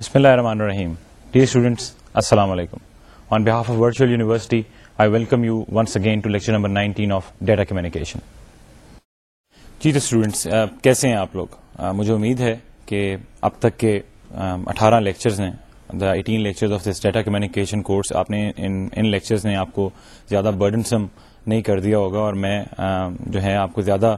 بسم اللہ الرحمن الرحیم۔ ڈیئر اسٹوڈنٹس السلام علیکم۔ On behalf of virtual university I welcome you once again to lecture number nineteen of data communication جی تو اسٹوڈنٹس کیسے ہیں آپ لوگ؟ مجھے امید ہے کہ اب تک کے اٹھارہ لیکچرز ہیں۔ The eighteen lectures of this data communication course آپ نے ان لیکچرز نے آپ کو زیادہ برڈنسم نہیں کر دیا ہوگا اور میں جو ہے، آپ کو زیادہ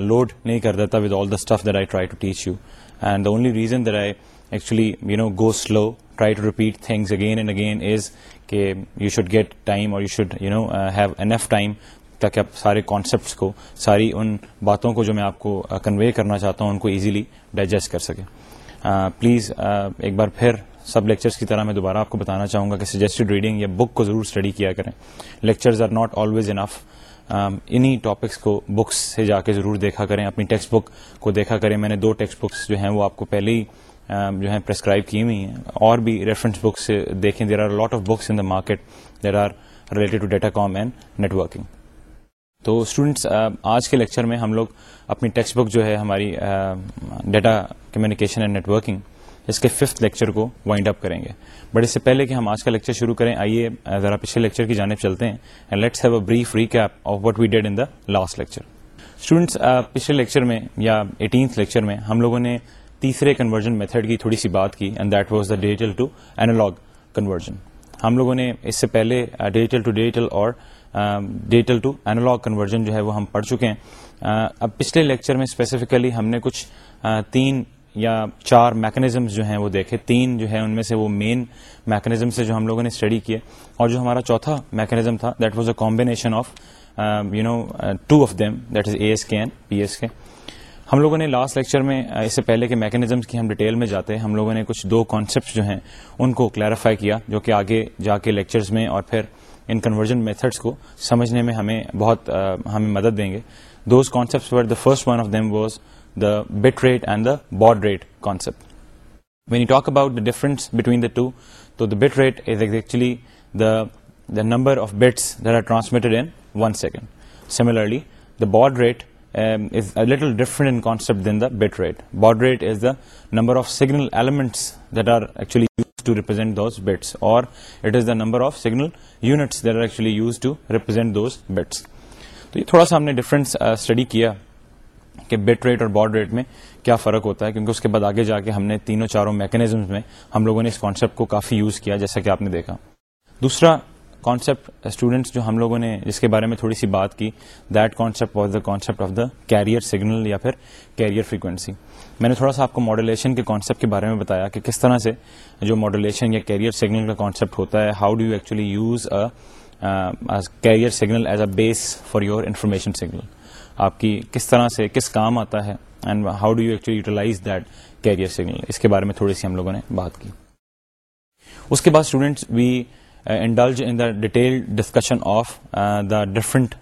لوڈ نہیں کر دیتا with all the stuff that I try to teach you and the only reason that I actually you know go slow try to repeat things again and again is کہ you should get time or you should you know have enough time تاکہ آپ سارے concepts کو، ساری ان باتوں کو جو میں آپ کو uh, کنوے کرنا چاہتا ہوں، ان کو ایزیلی ڈائجسٹ کر سکیں پلیز uh, uh, ایک بار پھر سب لیکچرس کی طرح میں دوبارہ آپ کو بتانا چاہوں گا کہ سجیسٹڈ ریڈنگ یا بک کو ضرور اسٹڈی کیا کریں۔ Lectures are not always enough انہی ٹاپکس کو بکس سے جا کے ضرور دیکھا کریں، اپنی ٹیکسٹ بک کو دیکھا کریں۔ میں نے دو ٹیکسٹ بکس جو ہیں وہ آپ کو پہلے ہی Um, جو ہیں پرسکرائب کی ہوئی ہیں. اور بھی ریفرنس بکس دیکھیں. There are lot of books in the market there are related to data com and networking تو اسٹوڈینٹس uh, آج کے لیکچر میں ہم لوگ اپنی ٹیکسٹ بک جو ہے ہماری ڈیٹا کمیونیکیشن اینڈ نیٹورکنگ اس کے ففتھ لیکچر کو وائنڈ اپ کریں گے. بٹ اس سے پہلے کہ ہم آج کا لیکچر شروع کریں، آئیے uh, ذرا پچھلے لیکچر کی جانب چلتے ہیں and let's have a brief recap of what we did in the last lecture students پچھلے لیکچر میں یا ایٹینتھ لیکچر میں ہم لوگوں نے تیسرے کنورژن میتھڈ کی تھوڑی سی بات کی and that was the digital to analog conversion ہم لوگوں نے اس سے پہلے ڈیجیٹل ٹو ڈیجیٹل اور ڈیجیٹل ٹو اینالاگ کنورژن جو ہے وہ ہم پڑھ چکے ہیں. Uh, اب پچھلے لیکچر میں اسپیسیفکلی ہم نے کچھ uh, تین یا چار میکنزمز جو ہیں وہ دیکھے. تین جو ہے ان میں سے وہ مین میکنزم سے جو ہم لوگوں نے اسٹڈی کیے. اور جو ہمارا چوتھا میکنزم تھا that was a combination of you know two of them that is A S K and P S K ہم لوگوں نے لاسٹ لیکچر میں اس سے پہلے کے میکنزمس کی ہم ڈیٹیل میں جاتے ہیں، ہم لوگوں نے کچھ دو کانسیپٹس جو ہیں، ان کو کلیریفائی کیا، جو کہ آگے جا کے لیکچرز میں اور پھر ان کنورژن میتھڈس کو سمجھنے میں ہمیں بہت ہمیں مدد دیں گے۔ Those concepts were the first one of them was the bit rate and the baud rate concept when you talk about the difference between the two تو the bit rate is actually the number of bits that are transmitted in one second similarly the baud rate is little different in concept than the bit rate baud rate is the number of signal elements that are actually use to represent those bits or it is the number of signal units that are actually use to represent those bits تو یہ تھوڑا سا ہم نے difference study uh, کیا کہ bit rate اور baud rate میں کیا فرق ہوتا ہے، کیونکہ اس کے بعد آگے جا کے ہم نے تینوں چاروں میکنیزمز میں ہم لوگوں نے اس کانسیپٹ کو کافی یوز کیا، جیسا کہ آپ نے دیکھا۔ دوسرا کانسیپٹ اسٹوڈینٹس uh, جو ہم لوگوں نے جس کے بارے میں تھوڑی سی بات کی that concept was the concept of the carrier signal یا پھر کیریئر فریکوینسی میں نے تھوڑا سا آپ کو ماڈولیشن کے کانسیپٹ کے بارے میں بتایا کہ کس طرح سے جو ماڈولیشن یا کیریئر سگنل کا کانسیپٹ ہوتا ہے how do you actually use carrier signal as a base for your information signal آپ کی کس طرح سے کس کام آتا ہے and how do you actually utilize that carrier signal اس کے بارے میں تھوڑی سی ہم لوگوں نے بات کی. اس کے بعد students we indulge in the detail discussion of the different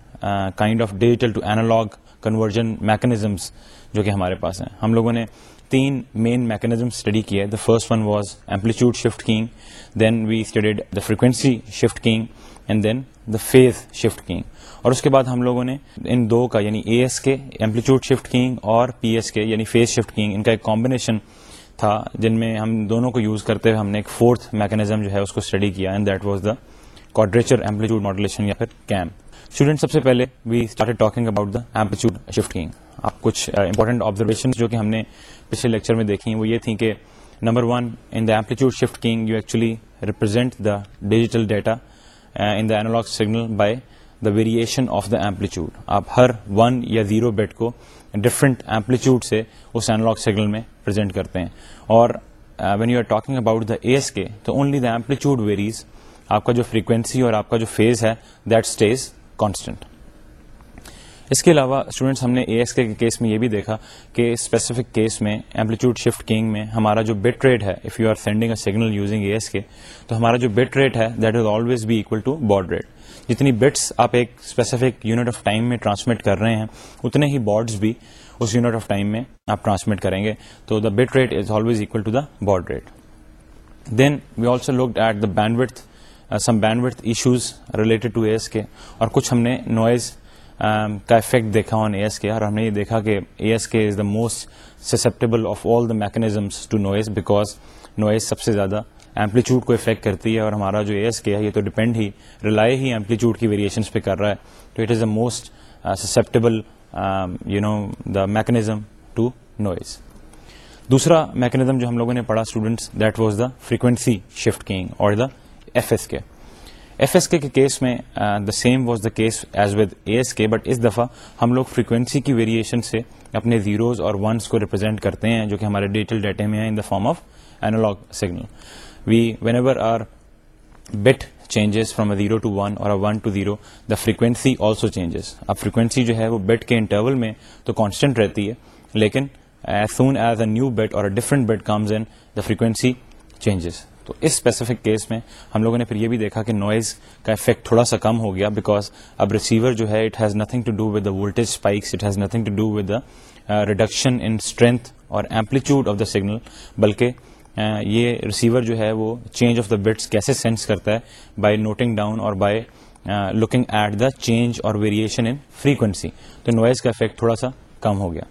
kind of digital to analog conversion mechanisms جو کہ ہمارے پاس ہیں۔ ہم لوگوں نے تین مین میکنیزم اسٹڈی کیے the first one was amplitude shift keying then we studied the frequency shift keying and then the phase shift keying اور اس کے بعد ہم لوگوں نے ان دو کا یعنی A S K amplitude shift keying اور پی ایس کے یعنی فیس شفٹ کینگ ان کا ایک کمبینیشن تھا، جن میں ہم دونوں کو یوز کرتے ہوئے ہم نے ایک فورتھ میکنیزم جو ہے اس کو اسٹڈی کیا and that was the quadrature amplitude modulation یا پھر کیم اسٹوڈینٹ سب سے پہلے we start talking about the amplitude shift keying آپ کچھ uh, امپورٹنٹ آبزرویشن جو کہ ہم نے پچھلے لیکچر میں دیکھی وہ یہ تھی کہ number one in the amplitude shift keying you actually represent the digital data in the analog signal by the variation of the amplitude آپ ہر ون یا زیرو بٹ کو ڈفرنٹ ایمپلیٹیوڈ سے اس اینالاگ سگنل میں پرزینٹ کرتے ہیں. اور when you are talking about the A S K only the amplitude various آپ کا جو فریکوینسی اور آپ کا جو فیز ہے دیٹ اسٹیز کانسٹنٹ اس کے علاوہ اسٹوڈینٹس ہم نے اے ایس کے کیس میں یہ بھی دیکھا کہ اسپیسیفک کیس میں ایمپلیٹیوڈ شفٹ کینگ میں ہمارا جو بٹ ریٹ ہے if you are sending a signal using A S K تو ہمارا جو بٹ ریٹ ہے that is always be equal to baud rate جتنی بٹس آپ ایک اسپیسیفک یونٹ آف ٹائم میں ٹرانسمٹ کر رہے ہیں، اتنے ہی بارڈز بھی اس یونٹ آف ٹائم میں آپ ٹرانسمٹ کریں گے۔ تو the bit rate is always equal to the baud rate then we also looked at the bandwidth some bandwidth issues related to A S K اور کچھ ہم نے نوائز Um, کا افیکٹ دیکھا آن اے ایس کے اور ہم نے یہ دیکھا کہ A S K is the most susceptible of all the mechanisms to noise because noise سب سے زیادہ ایمپلیچیوڈ کو افیکٹ کرتی ہے اور ہمارا جو اے ایس کے ہے یہ تو ڈپینڈ ہی ریلائی ہی ایمپلیچیوڈ کی ویریشنس پہ کر رہا ہے. تو it is a most susceptible you know the mechanism to noise دوسرا میکنیزم جو ہم لوگوں نے پڑھا students that was the frequency shift keying اور the F S K F S K case میں the same was the case as with A S K but اس دفعہ ہم لوگ فریکوینسی کی ویریشن سے اپنے زیروز اور ونس کو ریپرزینٹ کرتے ہیں جو کہ ہمارے ڈیٹیل ڈیٹے میں ہیں in the form of analog signal we when ever our bit changes from a zero to one اور one to zero the frequency also changes اب فریکوینسی جو ہے وہ بٹ کے انٹرول میں تو کانسٹنٹ رہتی ہے، لیکن as soon as a new bit اور different bit comes in the frequency changes تو اس اسپیسیفک کیس میں ہم لوگوں نے پھر یہ بھی دیکھا کہ نوائز کا افیکٹ تھوڑا سا کم ہو گیا بیکاز اب ریسیور جو ہے it has nothing to do with the voltage spikes it has nothing to do with the reduction in strength اور ایمپلیٹیوڈ آف دا سگنل بلکہ uh, یہ ریسیور جو ہے، وہ چینج آف دا بٹس کیسے سینس کرتا ہے? بائی نوٹنگ ڈاؤن اور by looking at the change اور ویریشن ان فریکوینسی تو نوائز کا افیکٹ تھوڑا سا کم ہو گیا۔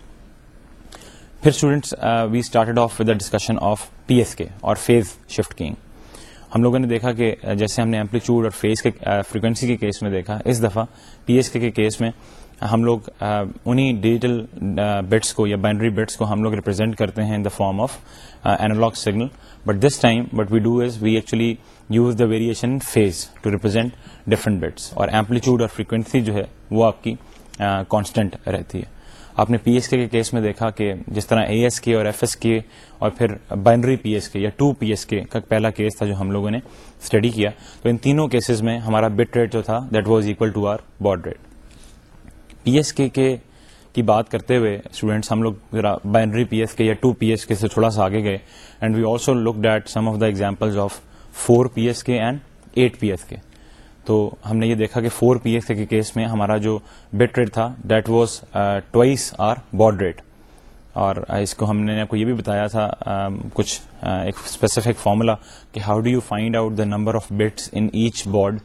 پھر students we started off with the discussion of P S K اور فیز شفٹ کینگ ہم لوگوں نے دیکھا کہ uh, جیسے ہم نے ایمپلیٹیوڈ اور فیز کے uh, فریکوینسی کے کیس میں دیکھا، اس دفعہ پی ایس کے کیس میں ہم لوگ انہیں ڈیجیٹل بٹس کو یا بائنڈری بٹس کو ہم لوگ ریپرزینٹ کرتے ہیں in the form of analog signal but this time but we do is we actually use the variation phase to represent different bits اور ایمپلیٹیوڈ اور فریکوینسی جو ہے وہ آپ کی uh, کانسٹنٹ رہتی ہے۔ آپ نے پی ایس کے کیس میں دیکھا کہ جس طرح اے ایس کے اور ایف ایس کے اور پھر بائنڈری پی ایس کے یا ٹو پی ایس کے کا پہلا کیس تھا جو ہم لوگوں نے اسٹڈی کیا، تو ان تینوں کیسز میں ہمارا بٹ ریٹ جو تھا that was equal to our baud rate P S K کی بات کرتے ہوئے اسٹوڈینٹس ہم لوگ بائنڈری پی ایس کے یا ٹو پی ایس کے سے تھوڑا سا آگے گئے and we also looked at some of the example of four P S K and eight P S K تو ہم نے یہ دیکھا کہ four P S K case میں ہمارا جو بٹ ریٹ تھا that was twice our baud rate اور uh, اس کو ہم نے آپ کو یہ بھی بتایا تھا um, کچھ uh, ایک اسپیسیفک فارمولا کہ how do you find out the number of bits in each baud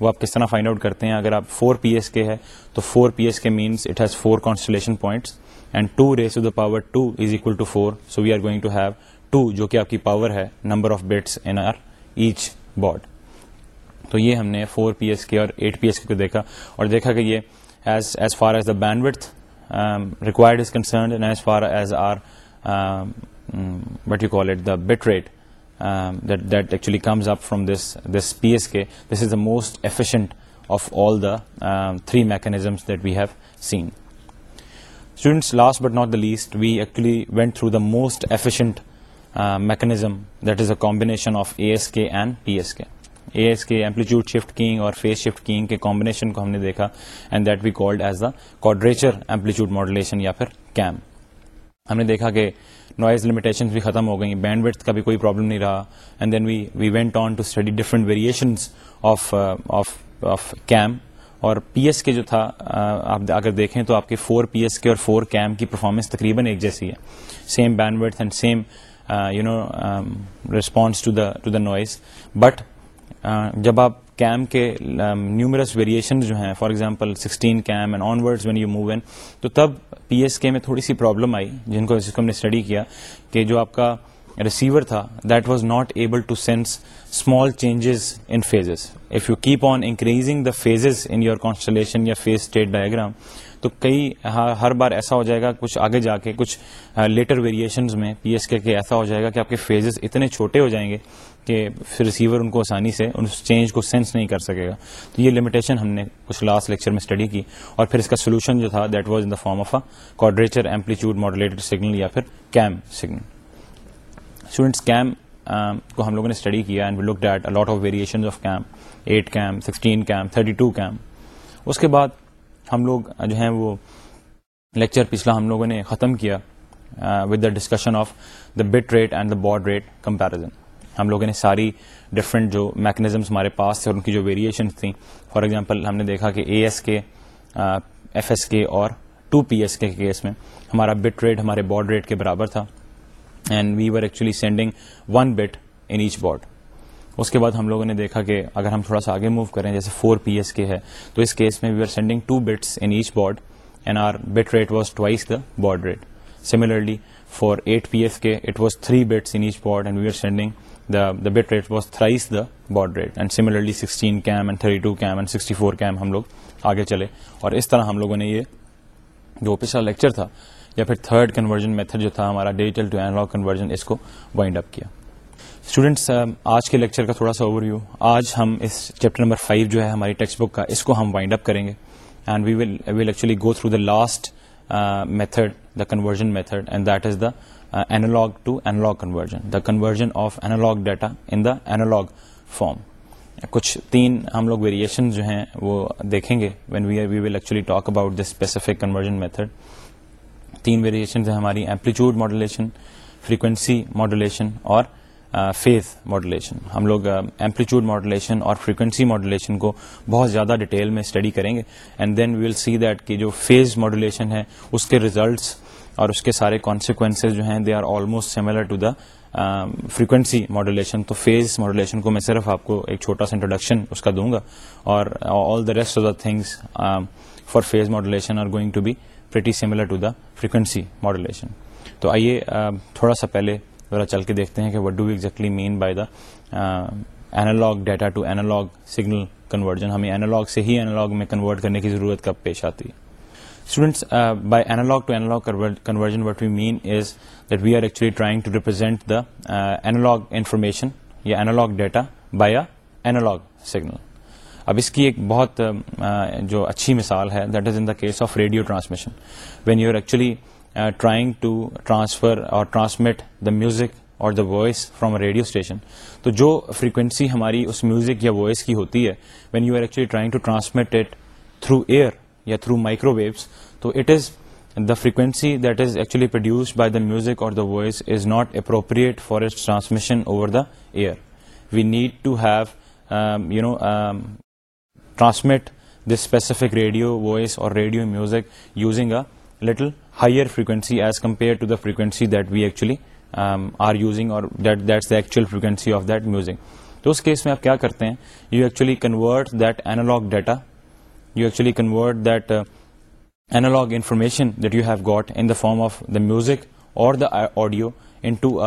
وہ آپ کس طرح فائنڈ آؤٹ کرتے ہیں؟ اگر آپ فور پی ایس کے ہے، تو four P S K means it has four constellation points and two raise to the power two is equal to four so we are going to have two جو کہ آپ کی power ہے number of bits in our each baud تو یہ ہم نے four P S K اور ایٹ پی ایس کے کو دیکھا اور دیکھا کہ یہ as as far as the bandwidth required is concerned as far as our what you call it the bit rate that actually comes up from this this P S K this is the most efficient of all the three mechanisms that we have seen students last but not the least we actually went through the most efficient mechanism that is a combination of A S K and P S K A S K amplitude shift keying اور phase shift keying کے combination کو ہم نے دیکھا and that we called as the quadrature amplitude modulation یا پھر came ہم نے دیکھا کہ نوائز لمیٹیشن بھی ختم ہو گئی بینڈ ویٹ کا بھی کوئی پرابلم نہیں رہا and then we we went on to study different variations of of QAM اور پی ایس کے جو تھا uh, آپ اگر دیکھیں تو آپ کے فور پی ایس کے اور فور کیم کی پرفارمنس تقریباً ایک جیسی ہے۔ Same bandwidth and same you know response to the to the noise but جب آپ کیم کے نیومرس ویریشن جو ہیں for example sixteen QAM and onward when you move on تو تب پی ایس کے میں تھوڑی سی پرابلم آئی، جن کو جس کو ہم نے اسٹڈی کیا کہ جو آپ کا ریسیور تھا that was not able to sense small changes in phases if you keep on increasing the phases in your constellation یا فیز اسٹیٹ ڈائگرام تو کئی ہر بار ایسا ہو جائے گا، کچھ آگے جا کے، کچھ لیٹر ویریشنز میں پی ایس کے ایسا ہو جائے گا کہ آپ کے فیزز اتنے چھوٹے ہو جائیں گے کہ ریسیور ان کو آسانی سے اس چینج کو سینس نہیں کر سکے گا۔ تو یہ لمیٹیشن ہم نے کچھ لاسٹ لیکچر میں اسٹڈی کی اور پھر اس کا سولوشن جو تھا that was in the form of quadrature amplitude modulated signal یا پھر کیم سگنل اسٹوڈینٹس کیم کو ہم لوگوں نے اسٹڈی کیا and looked at a lot of variation of QAM eight QAM sixteen QAM thirty two QAM اس کے بعد ہم لوگ جو ہیں وہ لیکچر پچھلا ہم لوگوں نے ختم کیا with the discussion of the bit rate and the baud rate comparison ہم لوگوں نے ساری ڈفرینٹ جو میکنیزمس ہمارے پاس تھے اور ان کی جو ویریشنس تھیں. فار ایگزامپل ہم نے دیکھا کہ A S K F S K اور two P S K case میں ہمارا بٹ ریٹ ہمارے باڈ ریٹ کے برابر تھا. And we were actually sending one bit in each baud اس کے بعد ہم لوگوں نے دیکھا کہ اگر ہم تھوڑا سا آگے موو کریں جیسے فور پی ایس کے ہے تو اس کیس میں we are sending two bits in each baud and our bit rate was twice the baud rate similarly for 8 PSK, it was 3 bits in each port, and we were sending the bit rate was thrice the baud rate. And similarly 16 cam and 32 cam and 64 cam ہم لوگ آگے چلے۔ اور اس طرح ہم لوگوں نے یہ جو پچھلا لیکچر تھا یا پھر تھرڈ کنورژن میتھڈ جو تھا ہمارا ڈیجیٹل ٹو اینالاگ کنورژن اس کو وائنڈ اپ کیا۔ اسٹوڈینٹس آج کے لیکچر کا تھوڑا سا اوور ویو آج ہم اس چیپٹر نمبر فائیو جو ہے ہماری ٹیکسٹ بک کا، اس کو ہم وائنڈ اپ کریں گے۔ And we will will actually go through the last method the conversion method and that is the analog to analog conversion the conversion of analog data in the analog form کچھ تین ہم لوگ variation جو ہیں وہ دیکھیں گے when we we will actually talk about this specific conversion method تین ویریشن ہیں ہماری ایمپلیٹیوڈ ماڈولیشن فریکوینسی ماڈولیشن اور uh, فیز ماڈولیشن ہم لوگ uh, ایمپلیٹیوڈ ماڈولیشن اور فریکوینسی ماڈولیشن کو بہت زیادہ ڈیٹیل میں اسٹڈی کریں گے and then we will see that کہ جو فیز ماڈولیشن ہے اس کے ریزلٹس اور اس کے سارے کانسیکوینسز جو ہیں they are almost similar to the frequency modulation تو فیز ماڈولیشن کو میں صرف آپ کو ایک چھوٹا سا انٹروڈکشن اس کا دوں گا. اور all the rest of the things for phase modulation are going to be pretty similar to the frequency modulation تو آئیے um, تھوڑا سا پہلے ذرا چل کے دیکھتے ہیں کہ what do exactly mean by the analog data to analog signal conversion ہمیں اینالاگ سے ہی اینالاگ میں کنورٹ کرنے کی ضرورت کب پیش آتی ہے؟ Students by analog to analog conversion what we mean is that we are actually trying to represent the analog information یا analog data by a analog signal اب اس کی ایک بہت جو اچھی مثال ہے that is in the case of radio transmission when you are actually trying to transfer اور ٹرانسمٹ دا میوزک اور the voice from a radio station تو جو فریکوینسی ہماری اس میوزک یا وائس کی ہوتی ہے when you are actually trying to transmit it through air یا تھرو مائکرو ویوس تو it is the frequency that is actually produced by the music اور the voice is not appropriate for its transmission over the air we need to have you know transmit this specific radio voice اور radio music using a little higher frequency as compare to the frequency that we actually are using اور that's the actual frequency of that music تو اس case میں آپ کیا کرتے ہیں؟ You actually convert that analog data you actually convert that analog information that you have got in the form of the music اور the audio into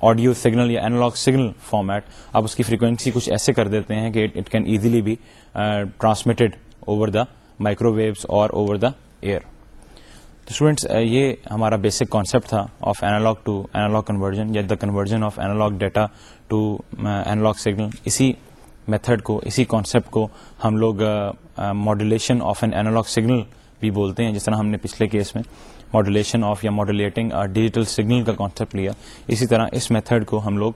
audio signal یا analog signal format آپ اس کی فریکوینسی کچھ ایسے کر دیتے ہیں کہ it can easily be transmitted over the microwaves اور اوور دا ایئر تو اسٹوڈینٹس یہ ہمارا بیسک کانسیپٹ تھا of analog to analog conversion یا the conversion of analog data to analog signal اسی میتھڈ کو، اسی کانسیپٹ کو ہم لوگ modulation of an analog signal بھی بولتے ہیں، جس طرح ہم نے پچھلے کیس میں ماڈولیشن آف یا ماڈولیٹنگ ڈیجیٹل سگنل کا کانسیپٹ لیا۔ اسی طرح اس میتھڈ کو ہم لوگ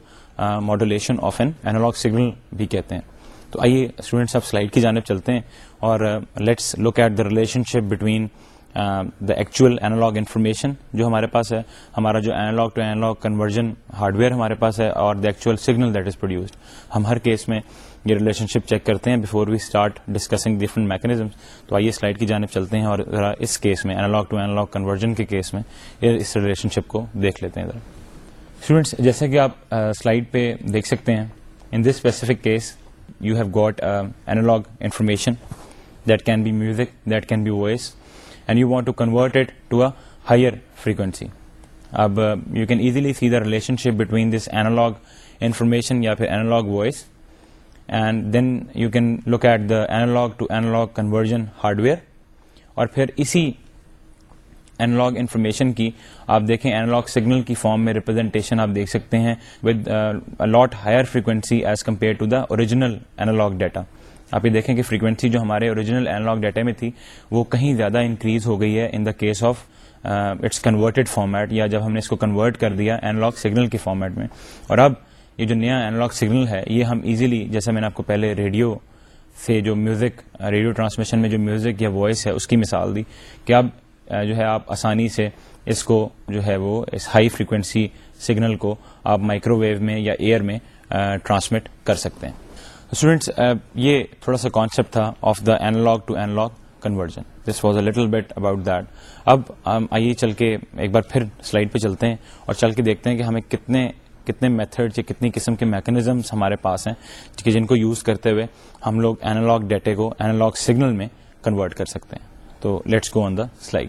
modulation of an analog signal بھی کہتے ہیں۔ تو آئیے اسٹوڈینٹس آپ سلائڈ کی جانب چلتے ہیں اور let's look at the relationship between the actual analog information جو ہمارے پاس ہے، ہمارا جو analog to analog conversion hardware ہمارے پاس ہے اور the actual signal that is produced ہم ہر کیس میں یہ ریلیشن شپ چیک کرتے ہیں before we start discussing different mechanism تو آئیے سلائڈ کی جانب چلتے ہیں اور ذرا اس کیس میں اینالاگ ٹو اینالاگ کنورژن کے کیس میں اس ریلیشن شپ کو دیکھ لیتے ہیں ذرا۔ اسٹوڈینٹس جیسے کہ آپ سلائڈ پہ دیکھ سکتے ہیں in this specific case you have got analog information that can be music that can be voice and you want to convert it to a higher frequency اب you can easily see the relationship between this analog information یا پھر analog voice and then you can look at the analog to analog conversion hardware اور پھر اسی analog information کی آپ دیکھیں analog signal کی فارم میں ریپرزینٹیشن آپ دیکھ سکتے ہیں with lot higher frequency as compare to the original analog data آپ یہ دیکھیں کہ فریکوینسی جو ہمارے اوریجنل اینالاگ ڈیٹا میں تھی، وہ کہیں زیادہ انکریز ہو گئی ہے in the case of its converted format یا جب ہم نے اس کو کنورٹ کر دیا اینالاگ سگنل کے فارمیٹ میں. اور اب یہ جو نیا اینالاگ سگنل ہے، یہ ہم ایزیلی جیسے میں نے آپ کو پہلے ریڈیو سے جو میوزک ریڈیو ٹرانسمیشن میں جو میوزک یا وائس ہے، اس کی مثال دی کہ اب جو ہے آپ آسانی سے اس کو جو ہے وہ، اس ہائی فریکوینسی سگنل کو آپ مائکرو ویو میں یا ایئر میں ٹرانسمٹ کر سکتے ہیں۔ اسٹوڈینٹس یہ تھوڑا سا کانسیپٹ تھا of the analogue to analogue conversion this was a little bit about that اب ہم آئیے چل کے ایک بار پھر سلائڈ پہ چلتے ہیں اور چل کے دیکھتے ہیں کہ ہمیں کتنے کتنے میتھڈ یا کتنی قسم کے میکنیزمس ہمارے پاس ہیں، کہ جن کو یوز کرتے ہوئے ہم لوگ اینالاگ ڈیٹے کو اینالاگ سگنل میں کنورٹ کر سکتے ہیں۔ تو let's go on the slide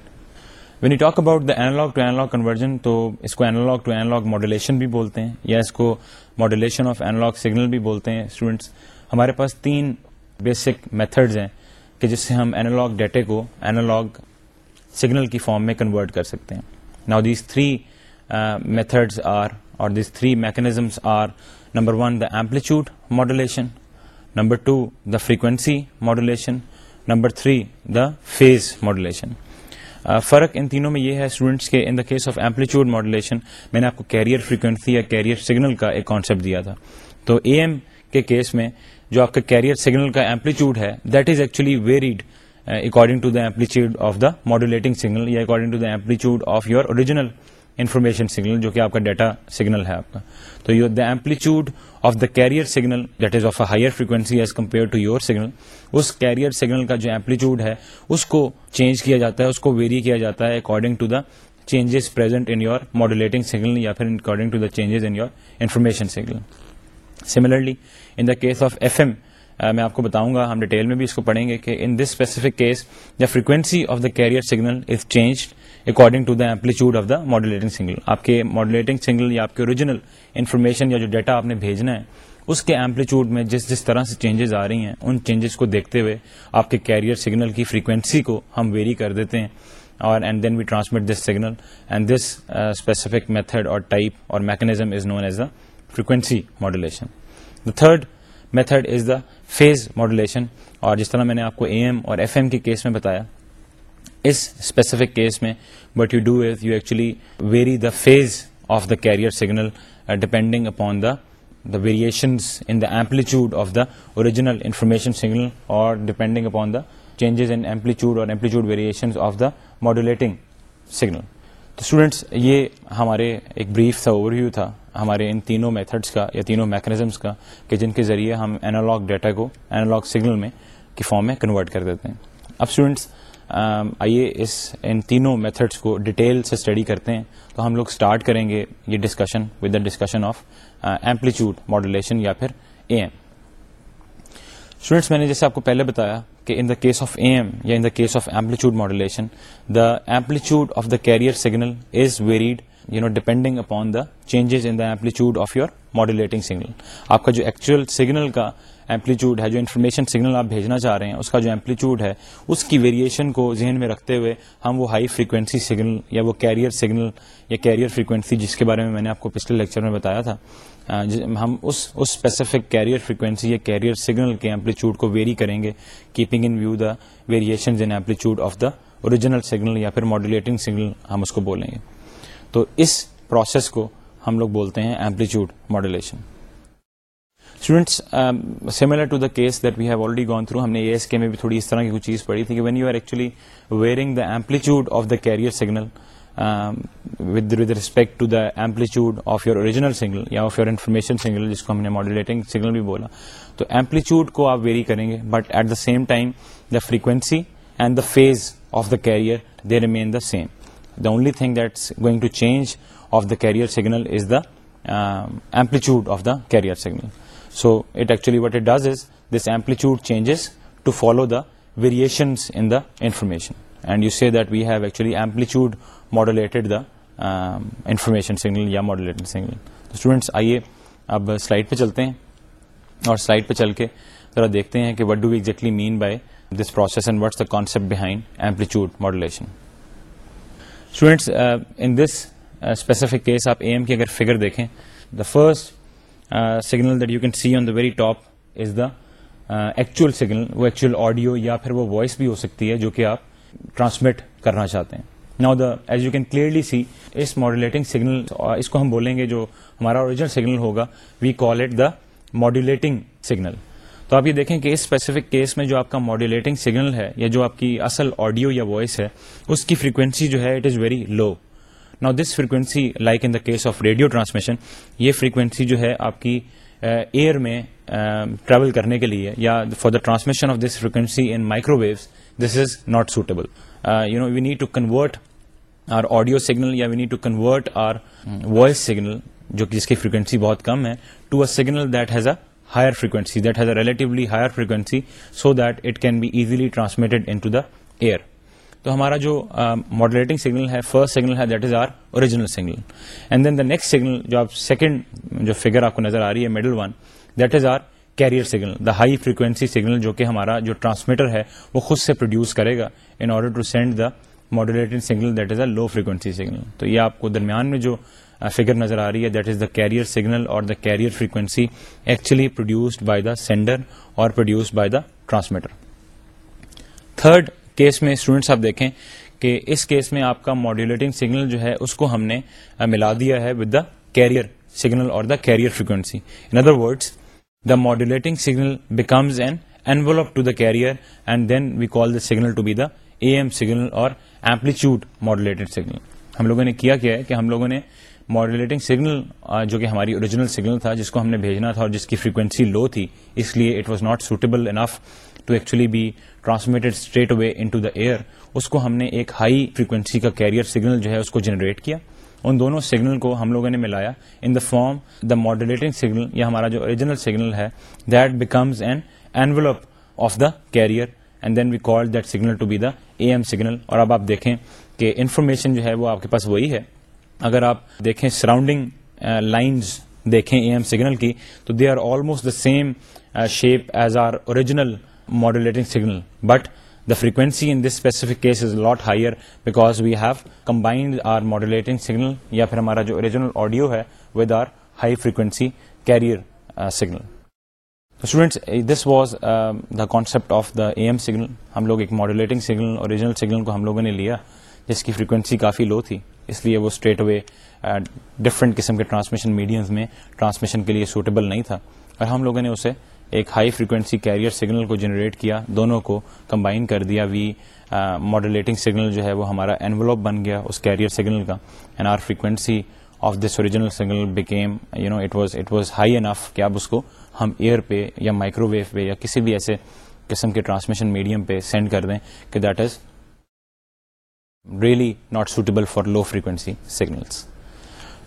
when you talk about the analogue to analogue conversion تو اس کو اینالاگ ٹو اینالاگ ماڈولیشن بھی بولتے ہیں، یا اس کو ماڈولیشن آف اینالاگ سگنل بھی بولتے ہیں۔ اسٹوڈینٹس ہمارے پاس تین بیسک میتھڈز ہیں کہ جس سے ہم اینالاگ ڈیٹے کو اینالاگ سگنل کی فارم میں کنورٹ کر سکتے ہیں۔ Now these three methods are اور these three mechanisms are number one the amplitude modulation number two the frequency modulation number three the phase modulation فرق ان تینوں میں یہ ہے اسٹوڈینٹس کے in the case of amplitude modulation میں نے آپ کو کیریئر فریکوینسی یا کیریئر سگنل کا ایک کانسیپٹ دیا تھا. تو اے ایم کے کیس میں جو آپ کا کیریئر سگنل کا ایمپلیچیوڈ ہے that is actually varied according to the amplitude of the modulating signal یا according to the amplitude of your original information signal جو کہ آپ کا ڈیٹا سگنل ہے آپ کا۔ تو you the amplitude of the carrier signal that is of a higher frequency as compare to your signal us carrier signal کا جو ایمپلیچیوڈ ہے، اس کو چینج کیا جاتا ہے، اس کو ویری کیا جاتا ہے according to the changes present in your modulating signal یا پھر according to the changes in your information signal similarly in the case of F M میں آپ کو بتاؤں گا، ہم ڈیٹیل میں بھی اس کو پڑھیں گے کہ in this specific case the frequency of the carrier signal is change according to the amplitude of the modulating signal آپ کے ماڈولیٹنگ سگنل یا آپ کے اوریجنل انفارمیشن یا جو ڈیٹا آپ نے بھیجنا ہے، اس کے ایمپلیچیوڈ میں جس جس طرح سے چینجز آ رہی ہیں، ان چینجز کو دیکھتے ہوئے آپ کے کیریئر سگنل کی فریکوینسی کو ہم ویری کر دیتے ہیں اور and then we transmit this signal and this specific method اور ٹائپ اور mechanism is known as the frequency modulation the third method is the phase modulation اور جس طرح میں نے آپ کو اے ایم اور ایف ایم کے کیس میں بتایا، اس اسپیسیفک کیس میں but you do is you actually vary the phase of the carrier signal depending upon the the variations in the amplitude of the original information signal اور depending upon the changes in amplitude اور amplitude variations of the modulating signal تو students یہ ہمارے ایک brief سا over view تھا۔ ہمارے ان تینوں میتھڈس کا یا تینوں میکنیزمس کا کہ جن کے ذریعے ہم اینالاگ ڈیٹا کو اینالاگ سگنل میں کی فارم میں کنورٹ کر دیتے ہیں۔ اب اسٹوڈینٹس آئیے اس ان تینوں میتھڈس کو ڈیٹیل سے اسٹڈی کرتے ہیں۔ تو ہم لوگ اسٹارٹ کریں گے یہ discussion with the discussion of amplitude modulation یا پھر اے ایم اسٹوڈینٹس میں نے جیسے آپ کو پہلے بتایا کہ in the case of A M یا in the case of amplitude modulation the amplitude of the carrier signal is varied you know depending upon the changes in the amplitude of your modulating signal آپ کا جو actual signal کا amplitude ہے جو information signal آپ بھیجنا چاہ رہے ہیں اس کا جو ایمپلیچیوڈ ہے اس کی ویریشن کو ذہن میں رکھتے ہوئے ہم وہ ہائی فریکوینسی سگنل یا وہ کیریئر سگنل یا کیریئر فریکوینسی جس کے بارے میں میں نے آپ کو پچھلے لیکچر میں بتایا تھا ہم اس اسپیسیفک کیریئر فریکوینسی یا کیریئر سگنل کے ایمپلیچیوڈ کو ویری کریں گے keeping in view the variation in amplitude of the original signal یا پھر ماڈولیٹنگ سگنل ہم اس کو بولیں گے تو اس پروسیس کو ہم لوگ بولتے ہیں amplitude modulation students similar to the case that we have already gone through ہم نے اے ایس کے میں بھی تھوڑی اس طرح کی کچھ چیز پڑھی تھی کہ when you are actually varying the amplitude of the carrier signal with with respect to the amplitude of your original signal یا آف یور انفارمیشن سگنل جس کو ہم نے ماڈولیٹنگ سگنل بھی بولا. تو ایمپلیچیوڈ کو آپ ویری کریں گے but at the same time the frequency and the phase of the carrier they remain the same the only thing that's going to change of the carrier signal is the amplitude of the carrier signal so it actually what it does is this amplitude changes to follow the variations in the information and you see that we have actually amplitude modulated the information signal یا modulated signal students آئیے اب slide پہ چلتے ہیں اور slide پہ چل کے ذرا دیکھتے ہیں کہ what do exactly mean by this process and what's the concept behind amplitude modulation students in this specific case آپ اے ایم کی اگر فگر دیکھیں the first signal that you can see on the very top is the actual signal وہ actual audio یا پھر وہ voice بھی ہو سکتی ہے جو کہ آپ ٹرانسمٹ کرنا چاہتے ہیں now the as you can clearly see us modulating signal اس کو ہم بولیں گے جو ہمارا اوریجنل سگنل ہوگا we call it the modulating signal تو آپ یہ دیکھیں کہ اس اسپیسیفک کیس میں جو آپ کا ماڈولیٹنگ سگنل ہے یا جو آپ کی اصل آڈیو یا وائس ہے، اس کی فریکوینسی جو ہے اٹ از ویری لو نا this frequency like in the case of radio transmission یہ فریکوینسی جو ہے آپ کی uh, ایئر میں um, ٹریول کرنے کے لیے یا for the transmission of this frequency in microwaves this is not suitable you know we need to convert our audio signal یا we need to convert our voice signal جو کہ جس کی فریکوینسی بہت کم ہے to a signal that has a higher frequency that has a relatively higher frequency so that it can be easily transmitted into the air تو ہمارا جو ماڈولیٹنگ سگنل ہے فرسٹ سگنل ہے that is our original signal and then the next signal جو آپ second جو figure آپ کو نظر آ رہی ہے middle one that is our carrier signal the high frequency signal جو کہ ہمارا جو ٹرانسمیٹر ہے، وہ خود سے پروڈیوس کرے گا in order to send the modulating signal that is a low frequency signal تو یہ آپ کو درمیان میں جو فگر نظر آ رہی ہے. That is the carrier signal اور the carrier frequency actually produced by the sender اور produced by the transmitter third case میں اسٹوڈینٹس آپ دیکھیں کہ اس کیس میں آپ کا ماڈولیٹنگ سگنل جو ہے، اس کو ہم نے ملا دیا ہے ود دا کیریئر سگنل اور the carrier frequency in other words the modulating signal becomes an envelope to the carrier and then we call the signal to be the A M signal اور amplitude modulated signal ہم لوگوں نے کیا کیا ہے کہ ہم لوگوں نے ماڈولیٹنگ سگنل جو کہ ہماری اوریجنل سگنل تھا، جس کو ہم نے بھیجنا تھا اور جس کی فریکوینسی لو تھی، اس لیے it was not suitable enough to actually be transmitted straight away into the air اس کو ہم نے ایک ہائی فریکوینسی کا کیریئر سگنل جو ہے، اس کو جنریٹ کیا۔ ان دونوں سگنل کو ہم لوگوں نے ملایا۔ In the form the modulating signal یا ہمارا جو اوریجنل سگنل ہے that becomes an envelope of the carrier and then we call that signal to be the A M signal اور اب آپ دیکھیں کہ انفارمیشن جو ہے، وہ آپ کے پاس وہی ہے۔ اگر آپ دیکھیں سراؤنڈنگ لائنز دیکھیں اے ایم سگنل کی، تو they are almost the same shape as our original modulating signal but the frequency in this specific case is lot higher because we have combined our modulating signal یا پھر ہمارا جو original audio ہے with our high frequency carrier signal students this was the concept of the A M signal ہم لوگ ایک modulating signal original signal کو ہم لوگوں نے لیا۔ جس کی فریکوینسی کافی لو تھی، اس لیے وہ اسٹریٹ اوے ڈفرنٹ قسم کے ٹرانسمیشن میڈیمز میں ٹرانسمیشن کے لیے سوٹیبل نہیں تھا۔ اور ہم لوگوں نے اسے ایک ہائی فریکوینسی کیریئر سگنل کو جنریٹ کیا، دونوں کو کمبائن کر دیا۔ وی ماڈولیٹنگ سگنل جو ہے وہ ہمارا انولوپ بن گیا اس کیریئر سگنل کا۔ And our frequency of this original signal became you know it was it was high enough کہ اب اس کو ہم ایئر پہ یا مائکرو ویو پہ یا کسی بھی ایسے قسم کے ٹرانسمیشن میڈیم پہ سینڈ کر دیں کہ that is really not suitable for low frequency signals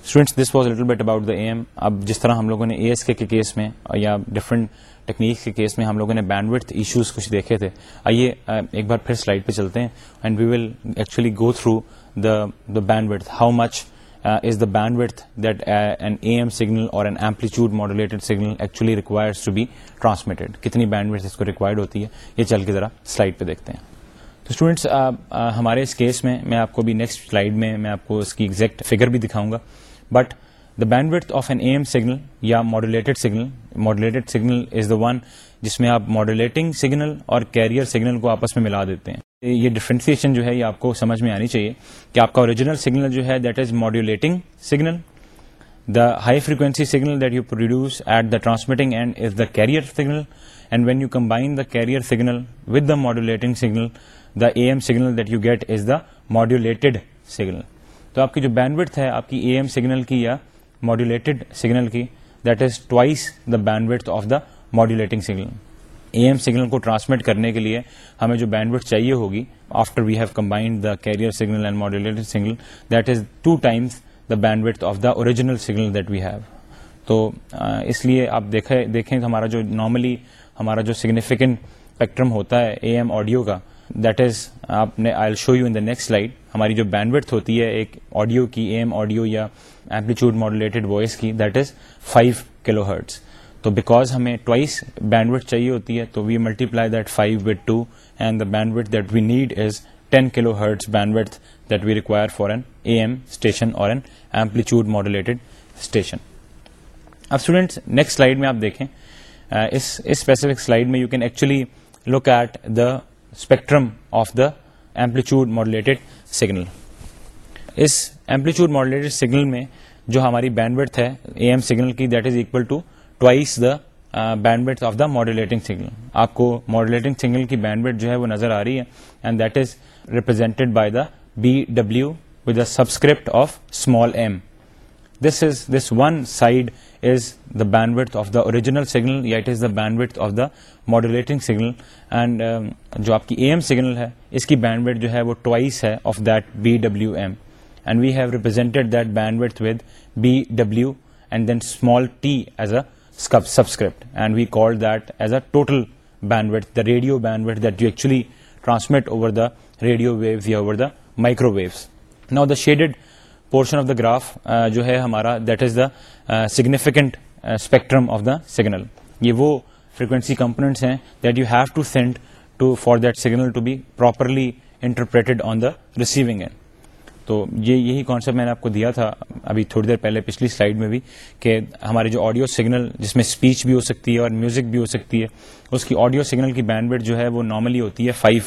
students this was little bit about the M اب جس طرح ہم لوگوں نے اے ایس کے کیس میں یا ڈفرنٹ ٹیکنیک کے کیس میں ہم لوگوں نے بینڈ وتھ ایشوز کچھ دیکھے تھے. آئیے ایک بار پھر سلائڈ پہ چلتے ہیں and we will actually go through the the bandwidth how much is the bandwidth that an A M signal اور an amplitude modulated signal actually requires to be transmitted کتنی بینڈ وتھ اس کو required ہوتی ہے؟ یہ چل کے ذرا سلائڈ پہ دیکھتے ہیں. تو اسٹوڈینٹس uh, uh, ہمارے اس کیس میں میں آپ کو بھی نیکسٹ سلائڈ میں میں آپ کو اس کی ایگزیکٹ فگر بھی دکھاؤں گا. But the bandwidth of an A M signal یا modulated signal modulated signal is the one جس میں آپ ماڈولیٹنگ سگنل اور کیریئر سگنل کو آپس میں ملا دیتے ہیں. یہ ڈفرینسیشن جو ہے یہ آپ کو سمجھ میں آنی چاہیے کہ آپ کا اوریجنل سگنل جو ہے that is modulating signal the high frequency signal that you produce at the transmitting end is the carrier signal and when you combine the carrier signal with the modulating signal the A M signal that you get is the modulated signal. تو آپ کی جو band ہے، آپ کی A M signal کی یا modulated signal کی that is twice the band of the modulating signal A M signal کو ٹرانسمٹ کرنے کے لیے ہمیں جو بینڈ چاہیے ہوگی after we have combined the carrier signal and modulated signal that is two times the band of the original signal that we have تو اس لیے آپ دیکھیں تو ہمارا جو نارملی ہمارا جو سگنیفیکینٹ اسپیکٹرم ہوتا ہے اے ایم آڈیو کا دیٹ از آپ نے I show you in the next slide ہماری جو بینڈ وتھ ہوتی ہے، ایک آڈیو کی ایم آڈیو یا ایمپلیچیوڈ ماڈولیٹڈ وائس کی that is five kilo hertz تو بیکاز ہمیں ٹوائس بینڈ وتھ چاہیے ہوتی ہے، تو we multiply that five with two and the bandwidth that we need is ten kilohertz bandwidth that we require for an A M station اور an amplitude modulated station اب students next slide میں آپ دیکھیں. اس specific slide میں you can actually look at the spectrum of the amplitude modulated signal us amplitude modulated signal میں جو ہماری بینڈ ویڈ ہے اے ایم سگنل کی that is equal to twice the band of the modulating signal آپ کو modulating signal کی band جو ہے وہ نظر آ رہی ہے and that is represented by the B W with the subscript of small M this is this one side is the bandwidth of the original signal یا it is the bandwidth of the modulating signal and جو آپ کی A M signal ہے، اس کی band wait جو ہے وہ ٹوائس ہے of that B W M and we have represented that bandwidth with B W and then small T as a subscript and we call that as a total bandwidth the radio bandwidth that you actually transmit over the radio waves یا over the microwaves now the shaded portion of the graph جو ہے ہمارا that is the significant spectrum of the signal یہ وہ frequency components ہیں that you have to send to for that signal to be properly interpreted on the receiving end تو یہ یہی concept میں نے آپ کو دیا تھا ابھی تھوڑی دیر پہلے پچھلی سلائڈ میں بھی کہ ہمارے جو آڈیو سگنل جس میں اسپیچ بھی ہو سکتی ہے اور میوزک بھی ہو سکتی ہے، اس کی آڈیو سگنل کی بینڈ جو ہے وہ نارملی ہوتی ہے فائیو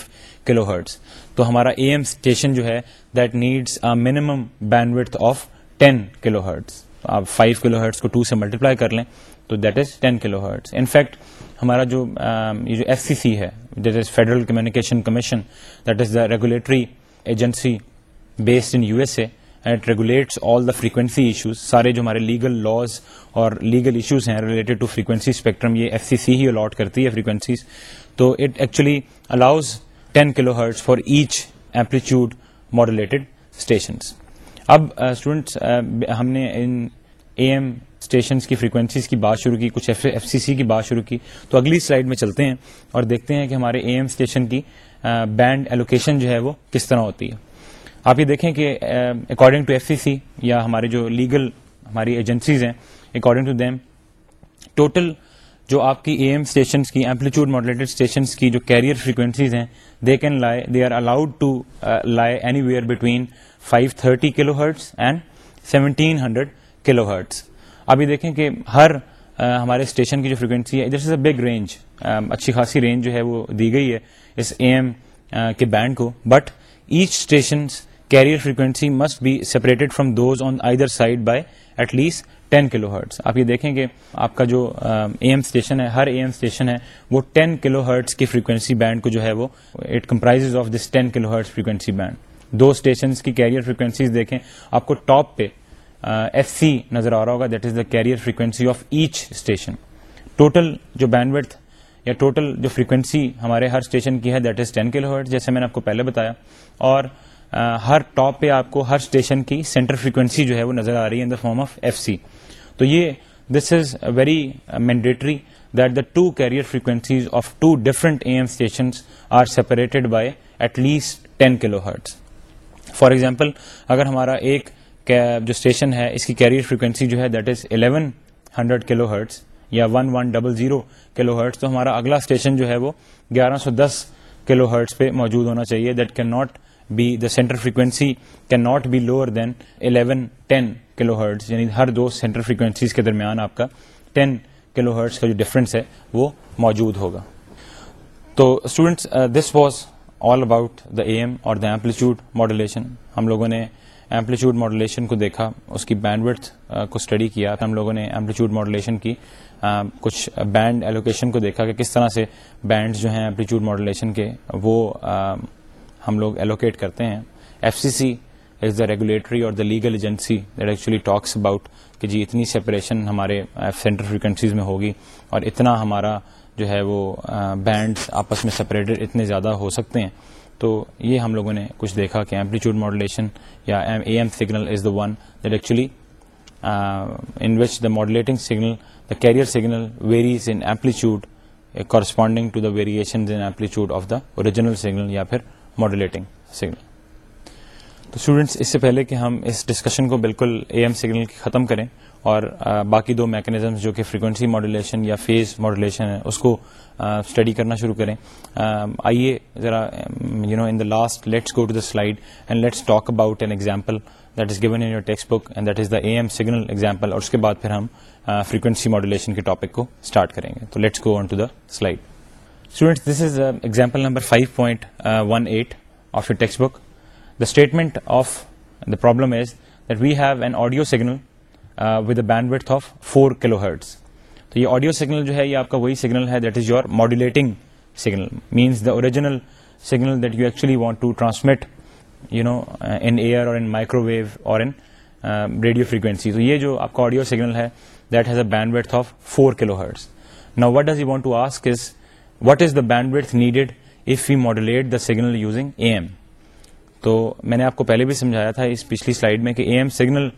کلو ہرٹس تو ہمارا اے ایم اسٹیشن جو ہے that needs minimum bandwidth of ten kilohertz آپ فائیو کلو ہرٹس کو ٹو سے ملٹیپلائی کر لیں تو that is ten kilohertz in fact ہمارا جو یہ جو ایف سی سی ہے that is federal communication commission that is the regulatory agency based in U S A and it regulates all the frequency issues سارے جو ہمارے legal laws اور legal issues ہیں ریلیٹڈ ٹو فریکوینسی اسپیکٹرم یہ F C C ہی allot کرتی ہے frequencies تو it actually allows ten kilohertz for each amplitude modulated stations اب uh, اسٹوڈینٹس uh, ہم نے ان اے ایم اسٹیشنس کی فریکوینسیز کی بات شروع کی، کچھ ایف سی سی کی بات شروع کی. تو اگلی سلائڈ میں چلتے ہیں اور دیکھتے ہیں کہ ہمارے اے ایم اسٹیشن کی uh, بینڈ ایلوکیشن جو ہے وہ کس طرح ہوتی ہے. آپ یہ دیکھیں کہ according to F C C یا ہمارے جو لیگل ہماری ایجنسیز ہیں اکارڈنگ ٹو دیم ٹوٹل جو آپ کی اے ایم اسٹیشنس کی ایمپلیٹیوڈ ماڈولیٹڈ اسٹیشنس کی جو کیریئر فریکوینسیز ہیں they can lie they are allowed to lie anywhere between five thirty kilohertz and seventeen hundred kilohertz ابھی دیکھیں کہ ہر ہمارے اسٹیشن کی جو فریکوینسی ہے ادھر سے بگ رینج اچھی خاصی رینج جو ہے وہ دی گئی ہے اس اے ایم کے بینڈ کو. But each station carrier frequency must be separated from those on either side by at least ten kilohertz آپ یہ دیکھیں کہ آپ کا جو اے ایم اسٹیشن ہے، ہر اے ایم اسٹیشن ہے، وہ ٹین کلو ہرٹس کی فریکوینسی بینڈ کو جو ہے وہ it comprise of this ten kilohertz frequency band do station کی کیریئر فریکوینسیز دیکھیں، آپ کو ٹاپ پہ ایف سی نظر آ رہا ہوگا that is the carrier frequency of each station total جو بینڈ ویڈ یا ٹوٹل جو فریکوینسی ہمارے ہر اسٹیشن کی ہے that is ten kilo hurt جیسے میں نے آپ کو پہلے بتایا. اور ہر ٹاپ پہ آپ کو ہر اسٹیشن کی سینٹر فریکوینسی جو ہے وہ نظر آ رہی ہے in the form of F C تو یہ this is very mandatory that the two carrier frequencies of two different A M station are separated by at least ten kilohertz for example اگر ہمارا ایک جو اسٹیشن ہے، اس کی carrier frequency جو ہے that is eleven hundred kilohertz یا one one double zero kilohertz تو ہمارا اگلا اسٹیشن جو ہے وہ گیارہ سو دس کلو ہرٹس پہ موجود ہونا چاہیے that cannot be the centre frequency cannot be lower than eleven ten kilohertz یعنی ہر دو سینٹر فریکوینسیز کے درمیان آپ کا ٹین کلو ہرٹس کا جو ڈفرینس ہے وہ موجود ہوگا۔ تو students this was all about the A M اور دا ایمپلیٹیوڈ ماڈولیشن ہم لوگوں نے ایمپلیٹیوڈ ماڈولیشن کو دیکھا، اس کی بینڈ ورتھ uh, کو اسٹڈی کیا۔ ہم لوگوں نے ایمپلیٹیوڈ ماڈولیشن کی uh, کچھ بینڈ ایلوکیشن کو دیکھا کہ کس طرح سے بینڈ جو ہیں ایمپلیٹیوڈ ماڈولیشن کے، وہ uh, ہم لوگ ایلوکیٹ کرتے ہیں۔ F C C is the regulatory اور the legal agency that actually talks about کہ جی اتنی سپریشن ہمارے سینٹر فریکوینسیز میں ہوگی اور اتنا ہمارا جو ہے وہ بینڈ آپس میں سپریٹڈ اتنے زیادہ ہو سکتے ہیں۔ تو یہ ہم لوگوں نے کچھ دیکھا کہ ایمپلیٹیوڈ ماڈولیشن یا A M signal is the one that actually in which the modulating signal the carrier signal varies in amplitude corresponding to the variation in amplitude of the original signal یا پھر modulating signal تو students اس سے پہلے کہ ہم اس discussion کو بالکل اے ایم سگنل کی ختم کریں اور باقی دو میکنیزمس جو کہ فریکوینسی ماڈولیشن یا فیز ماڈولیشن ہے اس کو اسٹڈی کرنا شروع کریں۔ آئیے ذرا you know in the last let's go to the slide and let's talk about an example that is given in your textbook and that is the A M signal example اور اس کے بعد پھر ہم فریکوینسی ماڈولیشن کے topic کو start کریں گے۔ تو let's go on to the slide students this is example number five point one eight of your textbook the statement of the problem is that we have an audio signal with a bandwidth of four kilohertz تو یہ audio signal جو ہے، یہ آپ کا وہی signal ہے that is your modulating signal means the original signal that you actually want to transmit you know in air اور ان مائکرو ویو اور ان ریڈیو فریکوینسی تو یہ جو آپ کا آڈیو سگنل ہے that has a bandwidth of four kilohertz نا what does you want to ask is what is the bandwidth needed if you modulate the signal using A M تو میں نے آپ کو پہلے بھی سمجھایا تھا اس پچھلی سلائڈ میں کہ اے ایم سگنل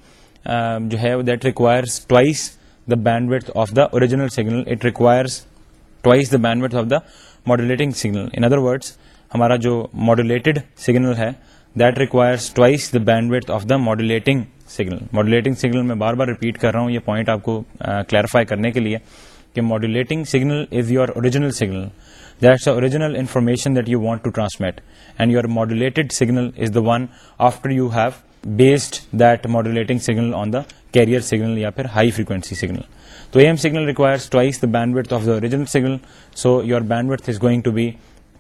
جو ہے that requires twice the bandwidth of the original signal it requires twice the bandwidth of the modulating signal in other words ہمارا جو ماڈولیٹڈ سگنل ہے that requires twice the bandwidth of the modulating signal modulating signal میں بار بار repeat کر رہا ہوں، یہ پوائنٹ آپ کو کلیئرفائی کرنے کے لیے۔ کہ modulating signal is your original signal that's original information that you want to transmit and your modulated signal is the one after you have based that modulating signal on the carrier signal یا پھر high frequency signal تو M signal requires twice the bandwidth of the original signal so your bandwidth is going to be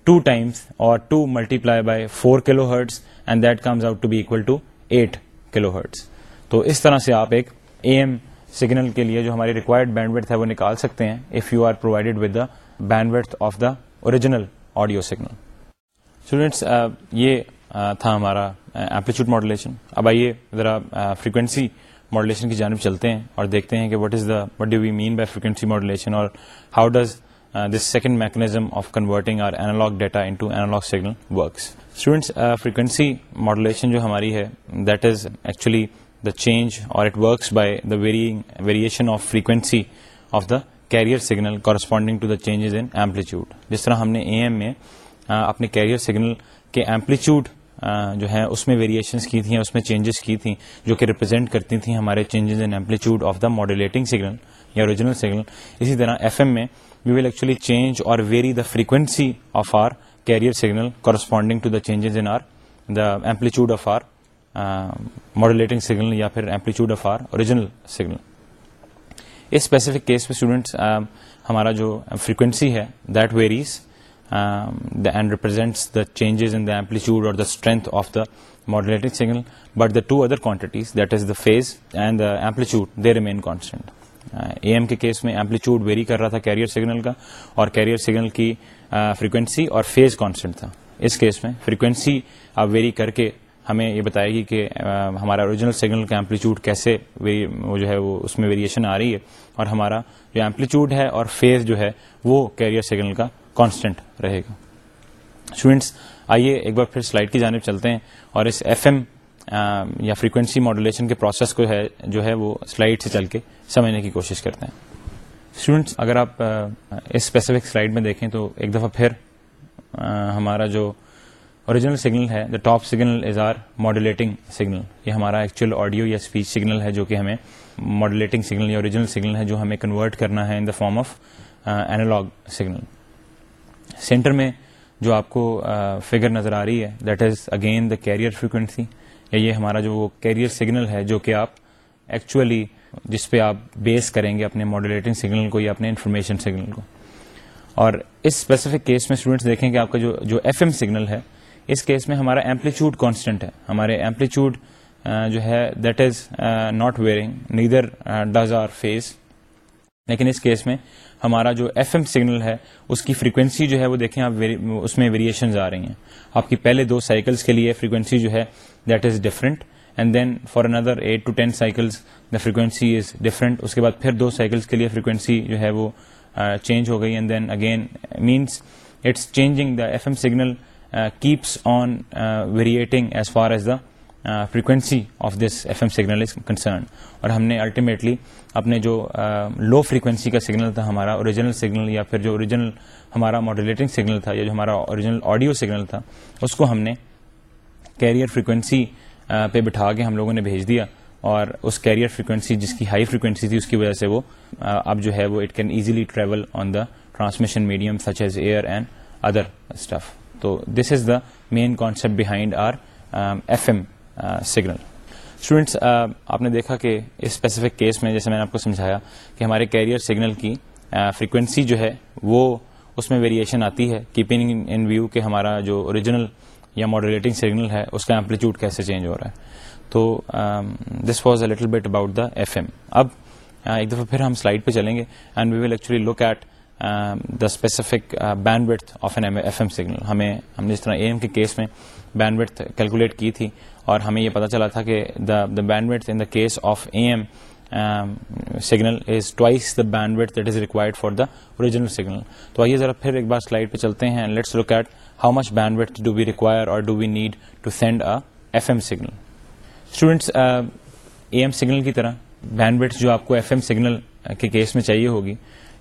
two times اور two multiply by four kilo hertz and that comes out to be equal to eight kilohertz تو اس طرح سے آپ ایک اے M signal کے لیے جو ہماری ریکوائرڈ بینڈ ویڈ ہے وہ نکال سکتے ہیں if you are provided with the bandwidth of the original audio signal students یہ uh, تھا ہمارا uh, ایمپلیچیوڈ ماڈولیشن اب آئیے ذرا uh, فریکوینسی ماڈولیشن کی جانب چلتے ہیں اور دیکھتے ہیں کہ what is the what do we mean by frequency modulation اور how does this second mechanism of converting our analogue data into analogue signal works students frequency modulation جو ہماری ہے that is actually the change اور it works by the variation of frequency of the carrier signal corresponding to the changes in amplitude جس طرح ہم نے A M میں اپنے کیریئر سگنل کے ایمپلیٹیوڈ جو ہے، اس میں ویریشنس کی تھیں، اس میں چینجز کی تھیں، جو کہ ریپرزینٹ کرتی تھیں ہمارے changes in amplitude of the modulating signal یا اوریجنل سگنل اسی طرح ایف ایم میں وی ول ایکچولی چینج اور vary the frequency of our carrier signal corresponding to the changes in our the amplitude of our modulating signal یا پھر amplitude of our original signal us specific case میں students ہمارا جو frequency ہے that varies and represents the changes in the amplitude اور the strength of the modulating signal but the two other quantities that is the phase and the amplitude they remain constant A M کے case میں amplitude vary کر رہا تھا carrier signal کا اور carrier signal کی frequency اور phase constant تھا. اس کیس میں فریکوینسی آپ ویری کر کے ہمیں یہ بتائے گی کہ ہمارا اوریجنل سگنل کا ایمپلیٹیوڈ کیسے وہ جو ہے، وہ اس میں ویریشن آ رہی ہے اور ہمارا جو ایمپلیٹیوڈ ہے اور فیز جو ہے، وہ کیریئر سگنل کا کانسٹنٹ رہے گا۔ اسٹوڈینٹس آئیے ایک بار پھر سلائڈ کی جانب چلتے ہیں اور اس ایف ایم یا فریکوینسی ماڈولیشن کے پروسیس کو ہے، جو ہے، وہ سلائڈ سے چل کے سمجھنے کی کوشش کرتے ہیں۔ اسٹوڈینٹس اگر آپ اس اسپیسیفک سلائڈ میں دیکھیں تو ایک دفعہ پھر ہمارا جو اوریجنل سگنل ہے the top signal is our modulating signal یہ ہمارا ایکچوئل آڈیو یا اسپیچ سگنل ہے جو کہ ہمیں ماڈولیٹنگ سگنل یا اوریجنل سگنل ہے جو ہمیں کنورٹ کرنا ہے in the form of analog signal center میں جو آپ کو uh, فگر نظر آ رہی ہے that is again the carrier frequency یا یہ ہمارا جو کیریئر سگنل ہے جو کہ آپ ایکچولی جس پہ آپ بیس کریں گے اپنے ماڈولیٹنگ سگنل کو یا اپنے انفارمیشن سگنل کو. اور اس اسپیسیفک کیس میں اسٹوڈینٹس دیکھیں کہ آپ کا جو جو ایف ایم سگنل ہے اس کیس میں ہمارا ایمپلیٹیوڈ کانسٹنٹ ہے۔ ہمارے ایمپلیٹیوڈ جو ہے that is not varying neither does our phase لیکن اس کیس میں ہمارا جو ایف ایم سگنل ہے، اس کی فریکوینسی جو ہے، وہ دیکھیں آپ اس میں ویریشنز آ رہی ہیں۔ آپ کی پہلے دو سائیکلس کے لیے فریکوینسی جو ہے that is different and then for another eight to ten cycles the frequency is different اس کے بعد پھر دو سائیکلس کے لیے فریکوینسی جو ہے، وہ چینج ہو گئی۔ And then again means it's changing the F M signal keeps on varying as far as the frequency of this F M signal is concern اور ہم نے الٹیمیٹلی اپنے جو uh, لو فریکوینسی کا سگنل تھا ہمارا اوریجنل سگنل یا پھر جو اوریجنل ہمارا ماڈولیٹنگ سگنل تھا یا جو ہمارا اوریجنل آڈیو سگنل تھا، اس کو ہم نے کیریئر فریکوینسی uh, پہ بٹھا کے ہم لوگوں نے بھیج دیا اور اس کیریئر فریکوینسی جس کی ہائی فریکوینسی تھی اس کی وجہ سے وہ uh, اب جو ہے وہ it can easily travel on the transmission medium such as air and other stuff تو this is the main concept behind our F M signal students آپ نے دیکھا کہ اس اسپیسیفک کیس میں جیسے میں نے آپ کو سمجھایا کہ ہمارے کیریئر سگنل کی فریکوینسی جو ہے وہ اس میں ویریشن آتی ہے کیپنگ ان ویو کہ ہمارا جو اوریجنل یا ماڈولیٹنگ سگنل ہے اس کا ایمپلیٹیوڈ کیسے چینج ہو رہا ہے تو this was a little bit about the F M اب ایک دفعہ پھر ہم سلائڈ پہ چلیں گے and we will actually look at the specific bandwidth of an F M signal ہمیں ہم نے جس طرح اے ایم کے کیس میں بینڈ وتھ کیلکولیٹ کی تھی اور ہمیں یہ پتا چلا تھا کہ the the bandwidth in the case of A M signal is twice the bandwidth that is required for the original signal تو آئیے ذرا پھر ایک بار سلائڈ پہ چلتے ہیں let's look at how much bandwidth do we require اور do we need to send a F M signal students A M signal کی طرح بینڈ وتھ جو آپ کو ایف ایم سگنل کے کیس میں چاہیے ہوگی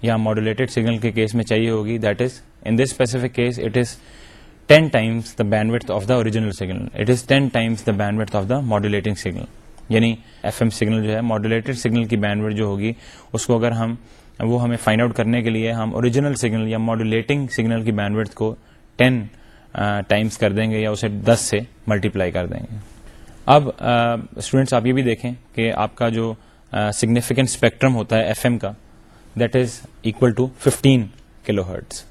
یا ماڈولیٹڈ سگنل کے کیس میں چاہیے ہوگی that is in this specific case it is 10 times the bandwidth of the original signal. It is 10 times the bandwidth of the modulating signal. یعنی ایف ایم سگنل جو ہے ماڈولیٹڈ سگنل کی band جو ہوگی، اس کو اگر ہم، وہ ہمیں فائنڈ آؤٹ کرنے کے لیے ہم اوریجنل سگنل یا ماڈولیٹنگ سگنل کی بینڈ کو ٹین ٹائمس کر دیں گے یا اسے دس سے ملٹیپلائی کر دیں گے اب اسٹوڈینٹس آپ یہ بھی دیکھیں کہ آپ کا جو سگنیفیکینٹ اسپیکٹرم ہوتا ہے ایف ایم کا that is equal to fifteen kilohertz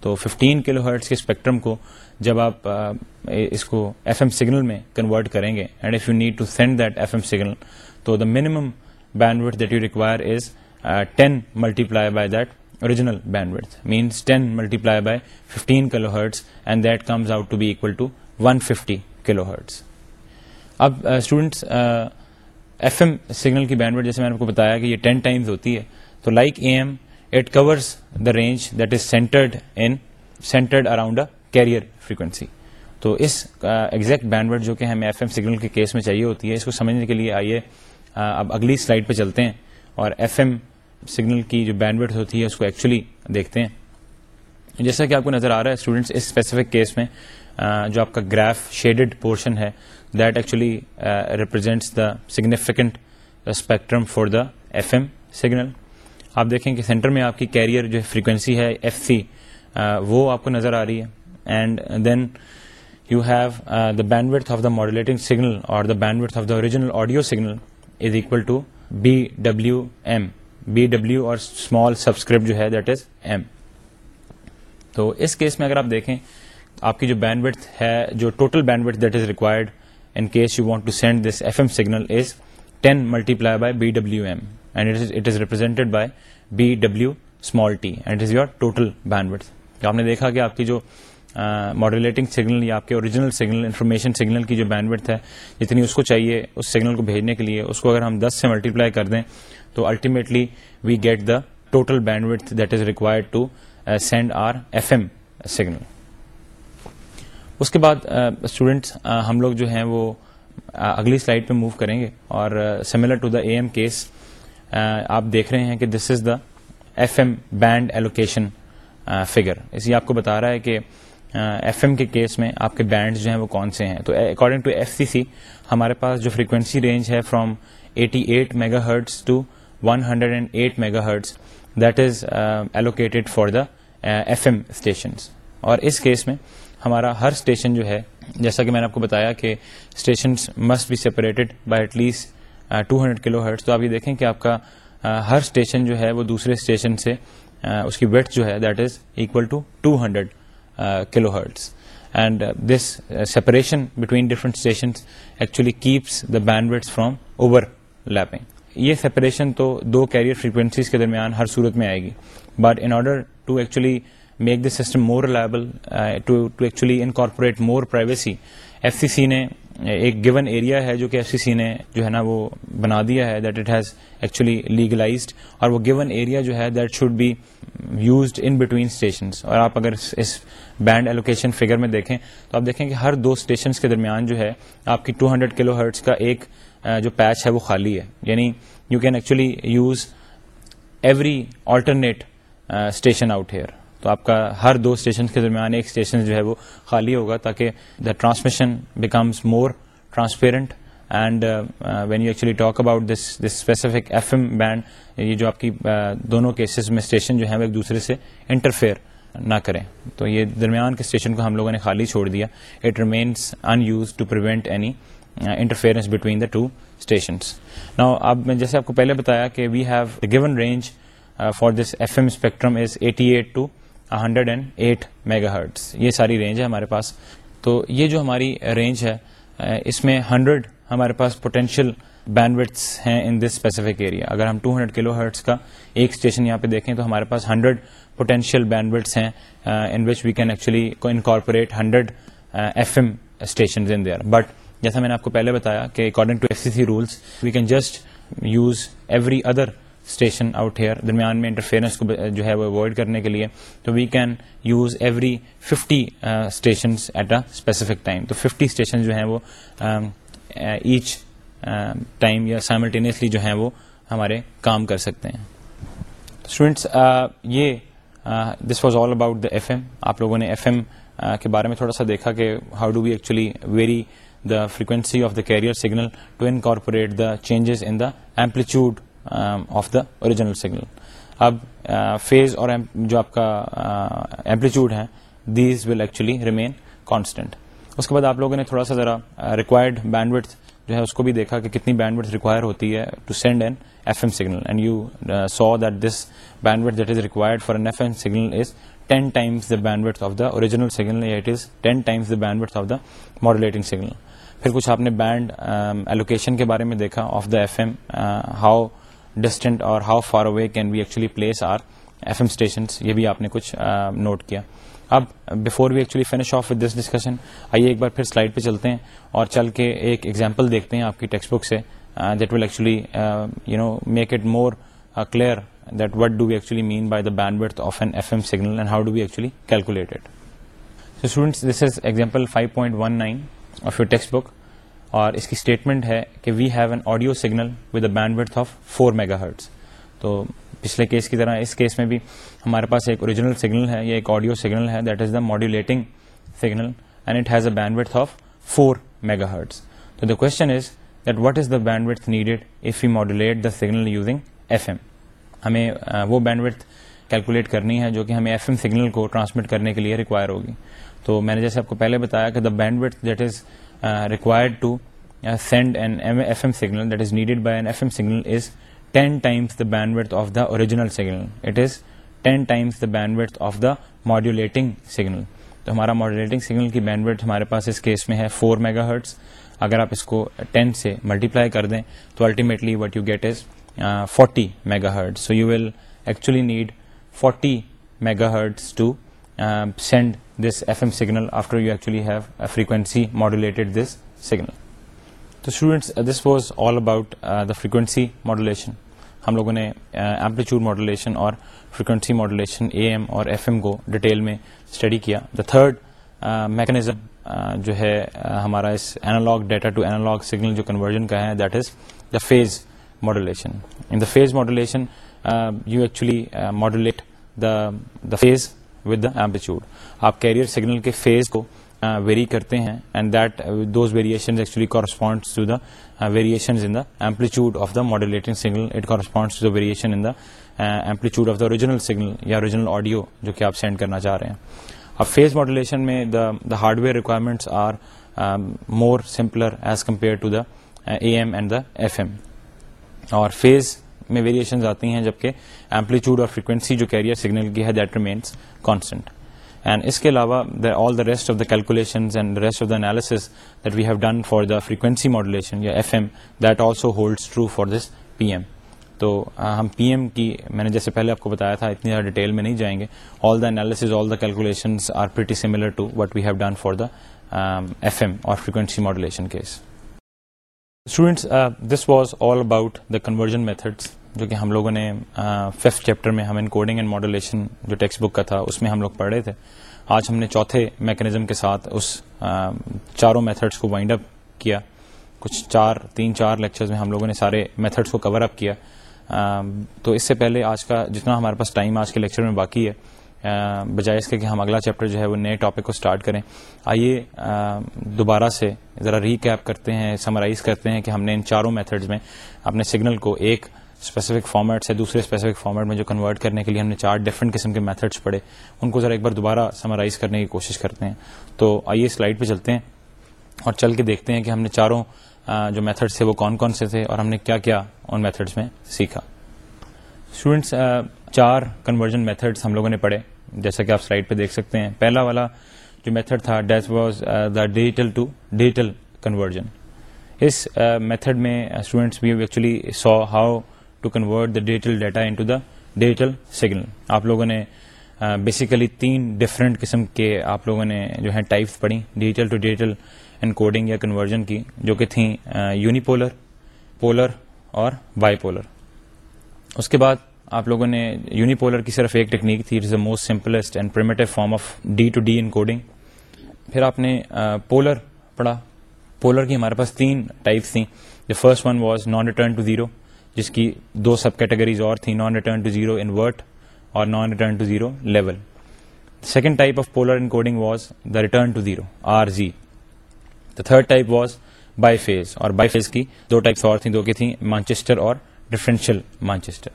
تو ففٹین کلو ہرٹس کے اسپیکٹرم کو جب آپ اس کو ایف ایم سگنل میں کنورٹ کریں گے and if you need to send that F M signal تو the minimum bandwidth that you require is ten multiply by that original bandwidth means ten multiply by fifteen kilohertz and that comes out to be equal to one fifty kilohertz اب students F M signal کی bandwidth جیسے میں نے آپ کو بتایا کہ یہ ٹین ٹائمز ہوتی ہے تو like A M, it covers the range that is centered in, centered around a carrier frequency. تو اس ایگزیکٹ بینڈ جو کہ ہمیں ایف ایم سگنل کے کیس میں چاہیے ہوتی ہے، اس کو سمجھنے کے لیے آئیے۔ اب اگلی سلائڈ پہ چلتے ہیں اور ایف ایم سگنل کی جو بینڈ ہوتی ہے، اس کو ایکچولی دیکھتے ہیں۔ جیسا کہ آپ کو نظر آ رہا ہے اسٹوڈینٹس اس اسپیسیفک کیس میں جو آپ کا گراف شیڈڈ پورشن ہے that actually represents the significant spectrum for the F M signal آپ دیکھیں کہ سینٹر میں آپ کی کیریئر جو فریکوینسی ہے ایف سی وہ آپ کو نظر آ رہی ہے۔ And then you have the bandwidth of the modulating signal اور the bandwidth of the original audio signal is equal to B W M. B W اور اسمال سبسکرپٹ جو ہے، دیٹ از ایم۔ تو اس کیس میں اگر آپ دیکھیں، آپ کی جو بینڈ وتھ ہے، جو total bandwidth that is required in case you want to send this F M signal is ten multiply by B W M. And it is represented by B W small T and is your total bandwidth آپ نے دیکھا کہ آپ کی جو modulating signal یا آپ کے اوریجنل سگنل انفارمیشن سگنل کی جو بینڈ ہے، جتنی اس کو چاہیے اس سگنل کو بھیجنے کے لیے، اس کو اگر ہم دس سے ملٹیپلائی کر دیں، تو ultimately we get the total band that is required to send our F M signal اس کے بعد اسٹوڈینٹس ہم لوگ جو ہیں وہ اگلی سلائڈ پہ موو کریں گے اور similar to the A M case آپ دیکھ رہے ہیں کہ this is the F M band allocation figure اسی آپ کو بتا رہا ہے کہ ایف ایم کے کیس میں آپ کے بینڈ جو ہیں وہ کون سے ہیں؟ تو according to F C C ہمارے پاس جو فریکوینسی رینج ہے from eighty eight megahertz to one hundred and eight megahertz that is allocated for the F M stations اور اس کیس میں ہمارا ہر اسٹیشن جو ہے، جیسا کہ میں نے آپ کو بتایا کہ stations must be separated by at least two hundred kilohertz تو آپ یہ دیکھیں کہ آپ کا ہر اسٹیشن جو ہے وہ دوسرے اسٹیشن سے اس کی ویٹ جو ہے that is equal to two hundred kilohertz and this separation between different station actually keeps the bandwidths from overlapping یہ سیپریشن تو دو کیریئر فریکوینسیز کے درمیان ہر صورت میں آئے گی. But in order to actually make this system more reliable to actually incorporate more privacy F C C نے ایک گیون ایریا ہے جو کہ ایف سی سی نے جو ہے نا وہ بنا دیا ہے that it has actually legalized اور وہ گیون ایریا جو ہے that should be used in between stations اور آپ اگر اس بینڈ ایلوکیشن فگر میں دیکھیں تو آپ دیکھیں کہ ہر دو اسٹیشنس کے درمیان جو ہے آپ کی ٹو ہنڈریڈ کلو ہرٹس کا ایک جو پیچ ہے وہ خالی ہے یعنی you can actually use every alternate station out here تو آپ کا ہر دو اسٹیشن کے درمیان ایک اسٹیشن جو ہے وہ خالی ہوگا تاکہ the transmission becomes more transparent and when you actually talk about this this specific F M band یہ جو آپ کی uh, دونوں کیسز میں اسٹیشن جو ہیں وہ ایک دوسرے سے انٹرفیئر نہ کریں۔ تو یہ درمیان کے اسٹیشن کو ہم لوگوں نے خالی چھوڑ دیا۔ It remains in use to prevent any interference between the two stations نا اب میں جیسے آپ کو پہلے بتایا کہ we have the given range for this F M spectrum is eighty eight to hundred and eight megahertz یہ ساری رینج ہے ہمارے پاس۔ تو یہ جو ہماری رینج ہے، اس میں ہنڈریڈ ہمارے پاس پوٹینشیل بینڈوٹس ہیں ان دس اسپیسیفک ایریا۔ اگر ہم 200 ہنڈریڈ کلو ہرٹس کا ایک اسٹیشن یہاں پہ دیکھیں تو ہمارے پاس ہنڈریڈ پوٹینشیل بینڈوٹس ہیں in which we can actually incorporate hundred F M station in there but جیسا میں نے آپ کو پہلے بتایا کہ according to F C C rules we can just use every other station out here درمیان میں انٹرفیئرنس کو uh, جو ہے وہ اوائڈ کرنے کے لیے، تو we can use every fifty station at a specific time تو ففٹی اسٹیشن جو ہیں وہ um, uh, each time um, یا سائملٹینیسلی جو ہیں وہ ہمارے کام کر سکتے ہیں. اسٹوڈینٹس uh, یہ this was all about the F M آپ لوگوں نے ایف ایم کے بارے میں تھوڑا سا دیکھا کہ how do we actually vary the frequency of the carrier signal to incorporate the changes in the amplitude of the original signal اب uh, فیز اور جو آپ کا ایمپلیچیوڈ ہے these will actually remain constant اس کے بعد آپ لوگوں نے تھوڑا سا ذرا uh, ریکوائرڈ بینڈ جو ہے اس کو بھی دیکھا کہ کتنی بینڈ ریکوائر ہوتی ہے to send an F M signal and you saw that this bandwidth that is required for an F M signal is ten times the bandwidth of the original signal it is ten times the bandwidth of the modulating signal پھر کچھ آپ نے band allocation um, کے بارے میں دیکھا of the F M how distant اور how far away can we actually place our F M stations یہ بھی آپ نے کچھ نوٹ کیا۔ اب before we actually finish off with this discussion آئیے ایک بار پھر سلائڈ پہ چلتے ہیں اور چل کے ایک ایگزامپل دیکھتے ہیں آپ کی ٹیکسٹ بک سے that will actually you know make it more clear that what do we actually mean by the bandwidth of an F M signal and how do we actually calculate so students this is example five point one nine of your textbook اور اس کی statement ہے کہ we have an audio signal with a bandwidth of four megahertz تو پچھلے case کی طرح اس case میں بھی ہمارے پاس ایک اوریجنل سگنل ہے یا ایک آڈیو سگنل ہے that is the modulating signal and it has a bandwidth of four megahertz تو the question is that what is the bandwidth needed if you modulate the signal using F M ہمیں وہ band with calculate کرنی ہے جو کہ ہمیں F M signal کو transmit کرنے کے لیے ریکوائر ہوگی۔ تو میں نے جیسے آپ کو پہلے بتایا کہ the bandwidth that is required to send an F M signal that is needed by an F M signal is 10 times the bandwidth of the original signal. It is 10 times the bandwidth of the modulating signal. تو ہمارا modulating signal کی bandwidth ہمارے پاس اس case میں ہے four mega hertz اگر آپ اس کو ٹین سے ملٹیپلائی کر دیں تو ultimately what you get is forty megahertz so you will actually need forty megahertz to send this F M signal after you actually have frequency modulated this signal تو students this was all about the frequency modulation ہم لوگوں نے amplitude modulation اور frequency modulation A M اور F M کو detail میں study کیا. The third mechanism جو ہے ہمارا اس analogue data to analogue signal جو کنورژن کا ہے that is the phase modulation in the phase modulation you actually modulate the the phase with the amplitude آپ کیریئر سگنل کے فیز کو ویری کرتے ہیں and that those variation actually correspond to the variation in the amplitude of the modulating signal it correspond to the variation in the amplitude of the original signal یا original audio جو کہ آپ send کرنا چاہ رہے ہیں. اب phase modulation میں the the hardware requirements are more simpler as compare to the A M and the F M اور فیز میں ویریشنز آتی ہیں جبکہ ایمپلیچیوڈ اور فریکوینسی جو کیریئر سگنل کی ہے دیٹ ریمینس کانسٹنٹ اینڈ اس کے علاوہ all the rest of the calculation and rest of the analysis that we have done for the frequency modulation یا F M that also holds true for this P M تو ہم پی M کی، میں نے جیسے پہلے آپ کو بتایا تھا، اتنی زیادہ ڈیٹیل میں نہیں جائیں گے. All the analysis all the calculation are pretty similar to what we have done for the F M اور frequency modulation case students this was all about the conversion methods جو کہ ہم لوگوں نے ففتھ چیپٹر میں ہم encoding and modulation جو textbook کا تھا، اس میں ہم لوگ پڑھ رہے تھے۔ آج ہم نے چوتھے میکنزم کے ساتھ اس چاروں میتھڈس کو وائنڈ اپ کیا۔ کچھ چار، تین چار لیکچرز میں ہم لوگوں نے سارے میتھڈس کو کور اپ کیا۔ تو اس سے پہلے آج کا جتنا ہمارے پاس ٹائم آج کے لیکچر میں باقی ہے بجائے اس کے کہ ہم اگلا چیپٹر جو ہے وہ نئے ٹاپک کو سٹارٹ کریں۔ آئیے دوبارہ سے ذرا ریکیپ کرتے ہیں سمرائز کرتے ہیں کہ ہم نے ان چاروں میتھڈز میں اپنے سگنل کو ایک اسپیسیفک فارمیٹ سے دوسرے اسپیسیفک فارمیٹ میں جو کنورٹ کرنے کے لیے ہم نے چار ڈفرنٹ قسم کے میتھڈس پڑھے، ان کو ذرا ایک بار دوبارہ سمرائز کرنے کی کوشش کرتے ہیں۔ تو آئیے سلائڈ پہ چلتے ہیں اور چل کے دیکھتے ہیں کہ ہم نے چاروں جو میتھڈس تھے وہ کون کون سے تھے اور ہم نے کیا کیا ان میتھڈس میں سیکھا۔ اسٹوڈینٹس چار کنورژن میتھڈس ہم لوگوں نے پڑھے، جیسا کہ آپ سلائڈ پہ دیکھ سکتے ہیں۔ پہلا والا جو میتھڈ تھا that was the digital to digital conversion us method میں اسٹوڈینٹس بھی actually saw how to convert the digital data into the digital signal آپ لوگوں نے بیسیکلی تین ڈفرینٹ قسم کے آپ لوگوں نے جو ہے ٹائپس پڑھی digital to digital encoding یا کنورژن کی، جو کہ تھیں یونیپولر پولر اور بائی پولر اس کے بعد آپ لوگوں نے یونیپولر کی صرف ایک ٹیکنیک تھی it is the most simplest and primitive form of D to D encoding پھر آپ نے پولر پڑھا۔ پولر کی ہمارے پاس تین ٹائپس تھیں۔ The first one was non return to zero جس کی دو سب کیٹیگریز اور تھیں non return to zero invert invert or non-return to zero level. The second type of polar encoding was the return to zero, RZ. The third type was biphase, or biphase کی دو types اور تھیں دو کی تھیں Manchester اور differential Manchester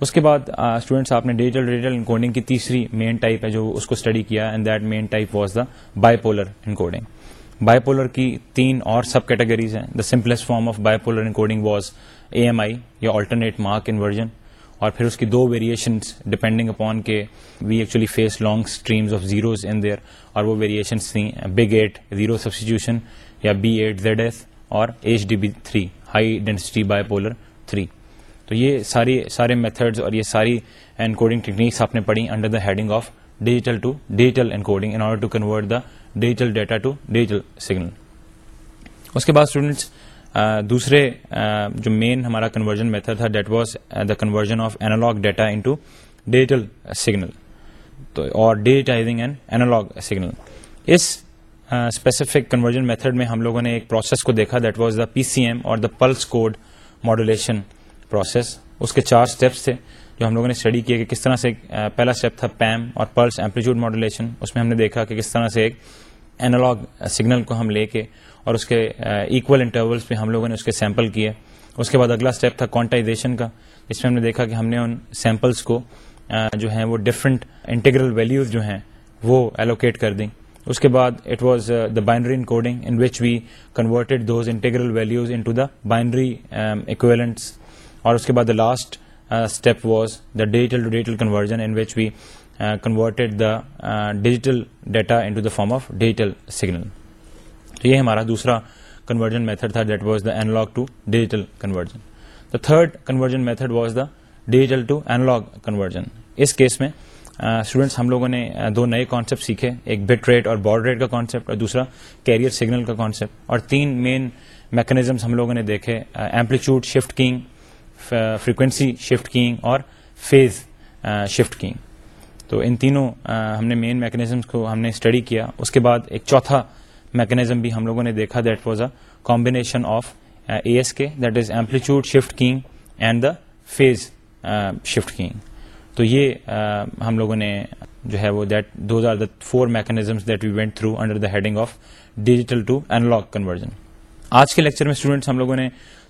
اس کے بعد اسٹوڈینٹس آپ نے ڈیجیٹل ڈیجیٹل انکوڈنگ کی تیسری مین ٹائپ ہے جو اس کو اسٹڈی کیا and that main type was the bipolar encoding bipolar کی تین اور سب کیٹیگریز ہیں the simplest form of bipolar encoding was A M I یا آلٹرنیٹ مارک انورژن اور پھر اس کی دو ویریشنس ڈپینڈنگ اپون کے we actually face long streams of zeros in there اور وہ ویریشنس تھیں بگ ایٹ زیرو سبسٹیوشن یا بی ایٹ زیڈ ایس اور H D B three high density bipolar three تو یہ ساری سارے میتھڈز اور یہ ساری انکوڈنگ ٹیکنیکس آپ نے پڑھی under the heading of digital to digital encoding in order to convert the digital data to digital signal اس کے بعد اسٹوڈینٹس دوسرے جو مین ہمارا کنورژن میتھڈ تھا that was the conversion of analogue data into digital signal تو، اور digitising and analog signal اس specific conversion method میں ہم لوگوں نے ایک پروسیس کو دیکھا that was the P C M اور the pulse code modulation process اس کے چار اسٹیپس تھے، جو ہم لوگوں نے اسٹڈی کیا کہ کس طرح سے پہلا اسٹیپ تھا پیم اور پلس ایمپلیٹیوڈ ماڈولیشن اس میں ہم نے دیکھا کہ کس طرح سے ایک اینالاگ سگنل کو ہم لے کے اور اس کے ایکول انٹرولس پہ ہم لوگوں نے اس کے سیمپل کیے۔ اس کے بعد اگلا اسٹیپ تھا کوانٹائزیشن کا اس میں ہم نے دیکھا کہ ہم نے ان سیمپلس کو جو ہیں وہ ڈفرنٹ انٹیگرل ویلیوز جو ہیں، وہ ایلوکیٹ کر دیں۔ اس کے بعد it was the binary encoding in which we converted those integral values into the binary equivalents اور اس کے بعد the last step was the digital to digital conversion in which we converted the digital data into the form of digital signal تو یہ ہمارا دوسرا conversion method تھا that was the analogue to digital conversion the third conversion method was the digital to analog conversion us case میں students ہم لوگوں نے دو نئے کانسیپٹ سیکھے، ایک بٹ ریٹ اور بارڈ ریٹ کا کانسیپٹ اور دوسرا کیریئر سگنل کا کانسیپٹ اور تین مین میکنیزمس ہم لوگوں نے دیکھے amplitude shift keying frequency shift keying اور فیز شفٹ کینگ تو ان تینوں ہم نے مین میکنیزمس کو ہم نے اسٹڈی کیا۔ اس کے بعد ایک چوتھا میکنیزم بھی ہم لوگوں نے دیکھا that was a combination of A S K that is amplitude shift keying and the phase shift keying تو یہ uh, ہم لوگوں نے جو ہے وہ that those are the four mechanisms that we went through under the heading of digital to analogue conversion آج کے لیکچر میں اسٹوڈینٹس ہم لوگوں نے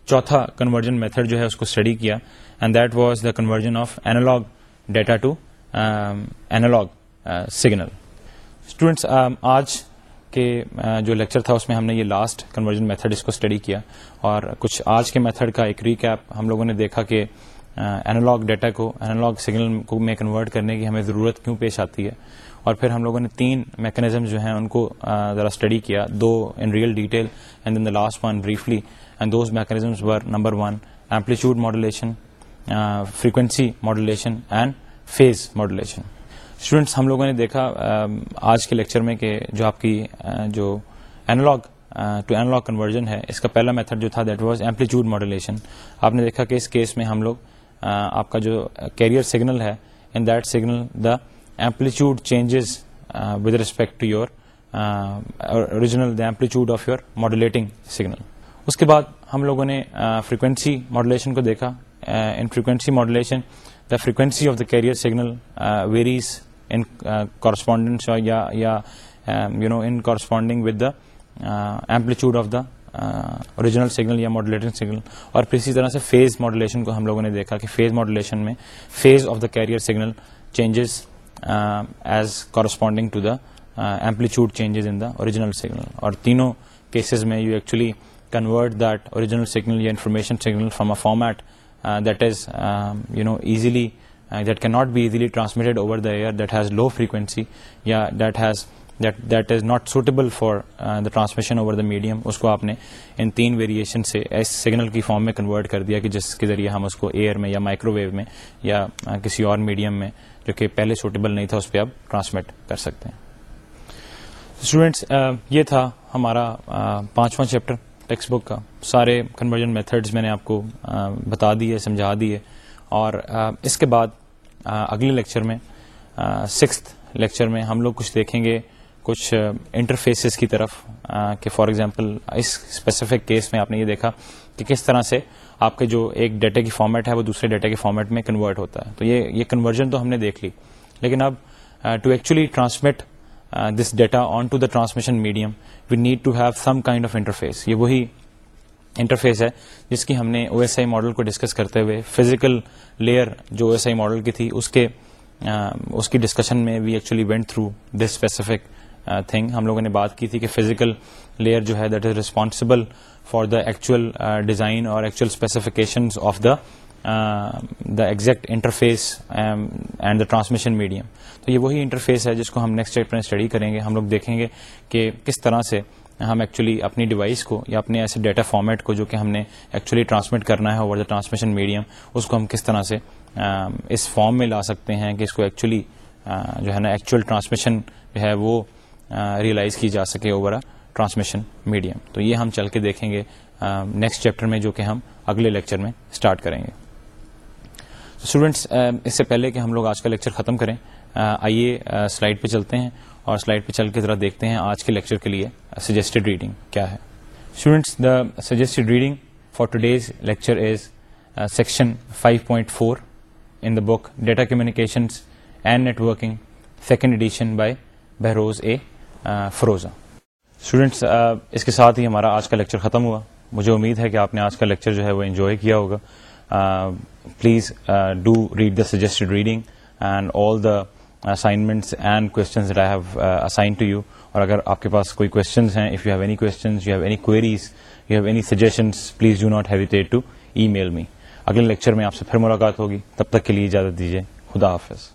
چوتھا کنورژن میتھڈ جو ہے اس کو اسٹڈی کیا and that was the conversion of analogue data to analogue signal students آج کے جو لیکچر تھا اس میں ہم نے یہ لاسٹ کنورژن میتھڈ اس کو اسٹڈی کیا اور کچھ آج کے میتھڈ کا ایک ریکیپ ہم لوگوں نے دیکھا کہ اینالاگ ڈیٹا کو اینالاگ سگنل کو میں کنورٹ کرنے کی ہمیں ضرورت کیوں پیش آتی ہے؟ اور پھر ہم لوگوں نے تین میکنیزم جو ہیں ان کو ذرا اسٹڈی کیا، two in real detail and then the last one briefly and those mechanisms were number one amplitude modulation frequency modulation and phase modulation students ہم لوگوں نے دیکھا آج کے لیکچر میں کہ جو آپ کی جو اینالاگ ٹو اینالاگ کنورژن ہے، اس کا پہلا میتھڈ جو تھا دیٹ واز ایمپلیٹیوڈ ماڈولیشن آپ نے دیکھا کہ اس کیس میں ہم لوگ آپ کا جو کیریئر سگنل ہے in that signal the amplitude changes with respect to your original the amplitude of your modulating signal اس کے بعد ہم لوگوں نے فریکوینسی ماڈولیشن کو دیکھا in frequency modulation the frequency of the carrier signal varies in correspondence یا you know in corresponding with the amplitude of the original signal یا modulating signal اور پھر اسی طرح سے فیز ماڈولیشن کو ہم لوگوں نے دیکھا کہ فیز ماڈولیشن میں phase of the carrier signal changes as corresponding to the amplitude changes in the original signal اور تینوں کیسز میں you actually convert that original signal یا information signal from a format that is you know easily that can not be easily transmitted over the air that has low frequency یا that has that is not suitable for the transmission over the medium اس کو آپ نے ان تین variation سے ایس signal کی form میں کنورٹ کر دیا کہ جس کے ذریعے ہم اس کو ایئر میں یا مائکرو ویو میں یا کسی اور میڈیم میں جو کہ پہلے سوٹیبل نہیں تھا اس پہ آپ ٹرانسمٹ کر سکتے ہیں اسٹوڈینٹس یہ تھا ہمارا پانچواں چیپٹر ٹیکسٹ بک کا سارے کنورژن میتھڈز میں نے آپ کو بتا دیے سمجھا دیے اور اس کے بعد اگلے لیکچر میں سکس لیکچر میں ہم لوگ کچھ دیکھیں گے، کچھ انٹرفیسز کی طرف کہ فار ایگزامپل اس اسپیسیفک کیس میں آپ نے یہ دیکھا کہ کس طرح سے آپ کے جو ایک ڈیٹا کی فارمیٹ ہے، وہ دوسرے ڈیٹا کے فارمیٹ میں کنورٹ ہوتا ہے۔ تو یہ یہ کنورژن تو ہم نے دیکھ لی۔ لیکن اب to actually transmit this data onto the transmission medium we need to have some kind of interface یہ وہی انٹرفیس ہے، جس کی ہم نے او ایس آئی ماڈل کو ڈسکس کرتے ہوئے فزیکل لیئر جو او ایس آئی ماڈل کی تھی، اس کے اس کی ڈسکشن میں we actually went through this specific thing ہم لوگوں نے بات کی تھی کہ فزیکل لیئر جو ہے that is responsible for the actual design اور actual specification of the the exact interface and the transmission medium تو یہ وہی انٹرفیس ہے جس کو ہم نیکسٹ چیپٹر میں اسٹڈی کریں گے، ہم لوگ دیکھیں گے کہ کس طرح سے ہم ایکچولی اپنی ڈیوائس کو یا اپنے ایسے ڈیٹا فارمیٹ کو جو کہ ہم نے ایکچولی ٹرانسمٹ کرنا ہے اوور دا ٹرانسمیشن میڈیم اس کو ہم کس طرح سے اس فارم میں لا سکتے ہیں کہ اس کو ایکچولی جو ہے نا ایکچوئل ٹرانسمیشن جو ہے وہ ریئلائز کی جا سکے اوور ٹرانسمیشن میڈیم تو یہ ہم چل کے دیکھیں گے نیکسٹ چیپٹر میں جو کہ ہم اگلے لیکچر میں اسٹارٹ کریں گے۔ اسٹوڈینٹس اس سے پہلے کہ ہم لوگ آج کا لیکچر ختم کریں آئیے سلائڈ پہ چلتے ہیں اور سلائڈ پہ چل کے ذرا دیکھتے ہیں آج کے لیکچر کے لیے سجیسٹڈ ریڈنگ کیا ہے۔ Students the suggested reading for today's lecture is section 5.4 in the book data communications and networking second edition by Behrouz A Forouzan students اس کے ساتھ ہی ہمارا آج کا لیکچر ختم ہوا۔ مجھے امید ہے کہ آپ نے آج کا لیکچر جو ہے وہ انجوائے کیا ہوگا۔ Please do read the suggested reading and all the assignments and questions I have assign to you اور اگر آپ کے پاس کوئی کوشچنز ہیں if you have any questions you have any queries you have any suggestions please do not hesitate to email me اگلے lecture میں آپ سے پھر ملاقات ہوگی تب تک کے لیے اجازت دیجیے خدا حافظ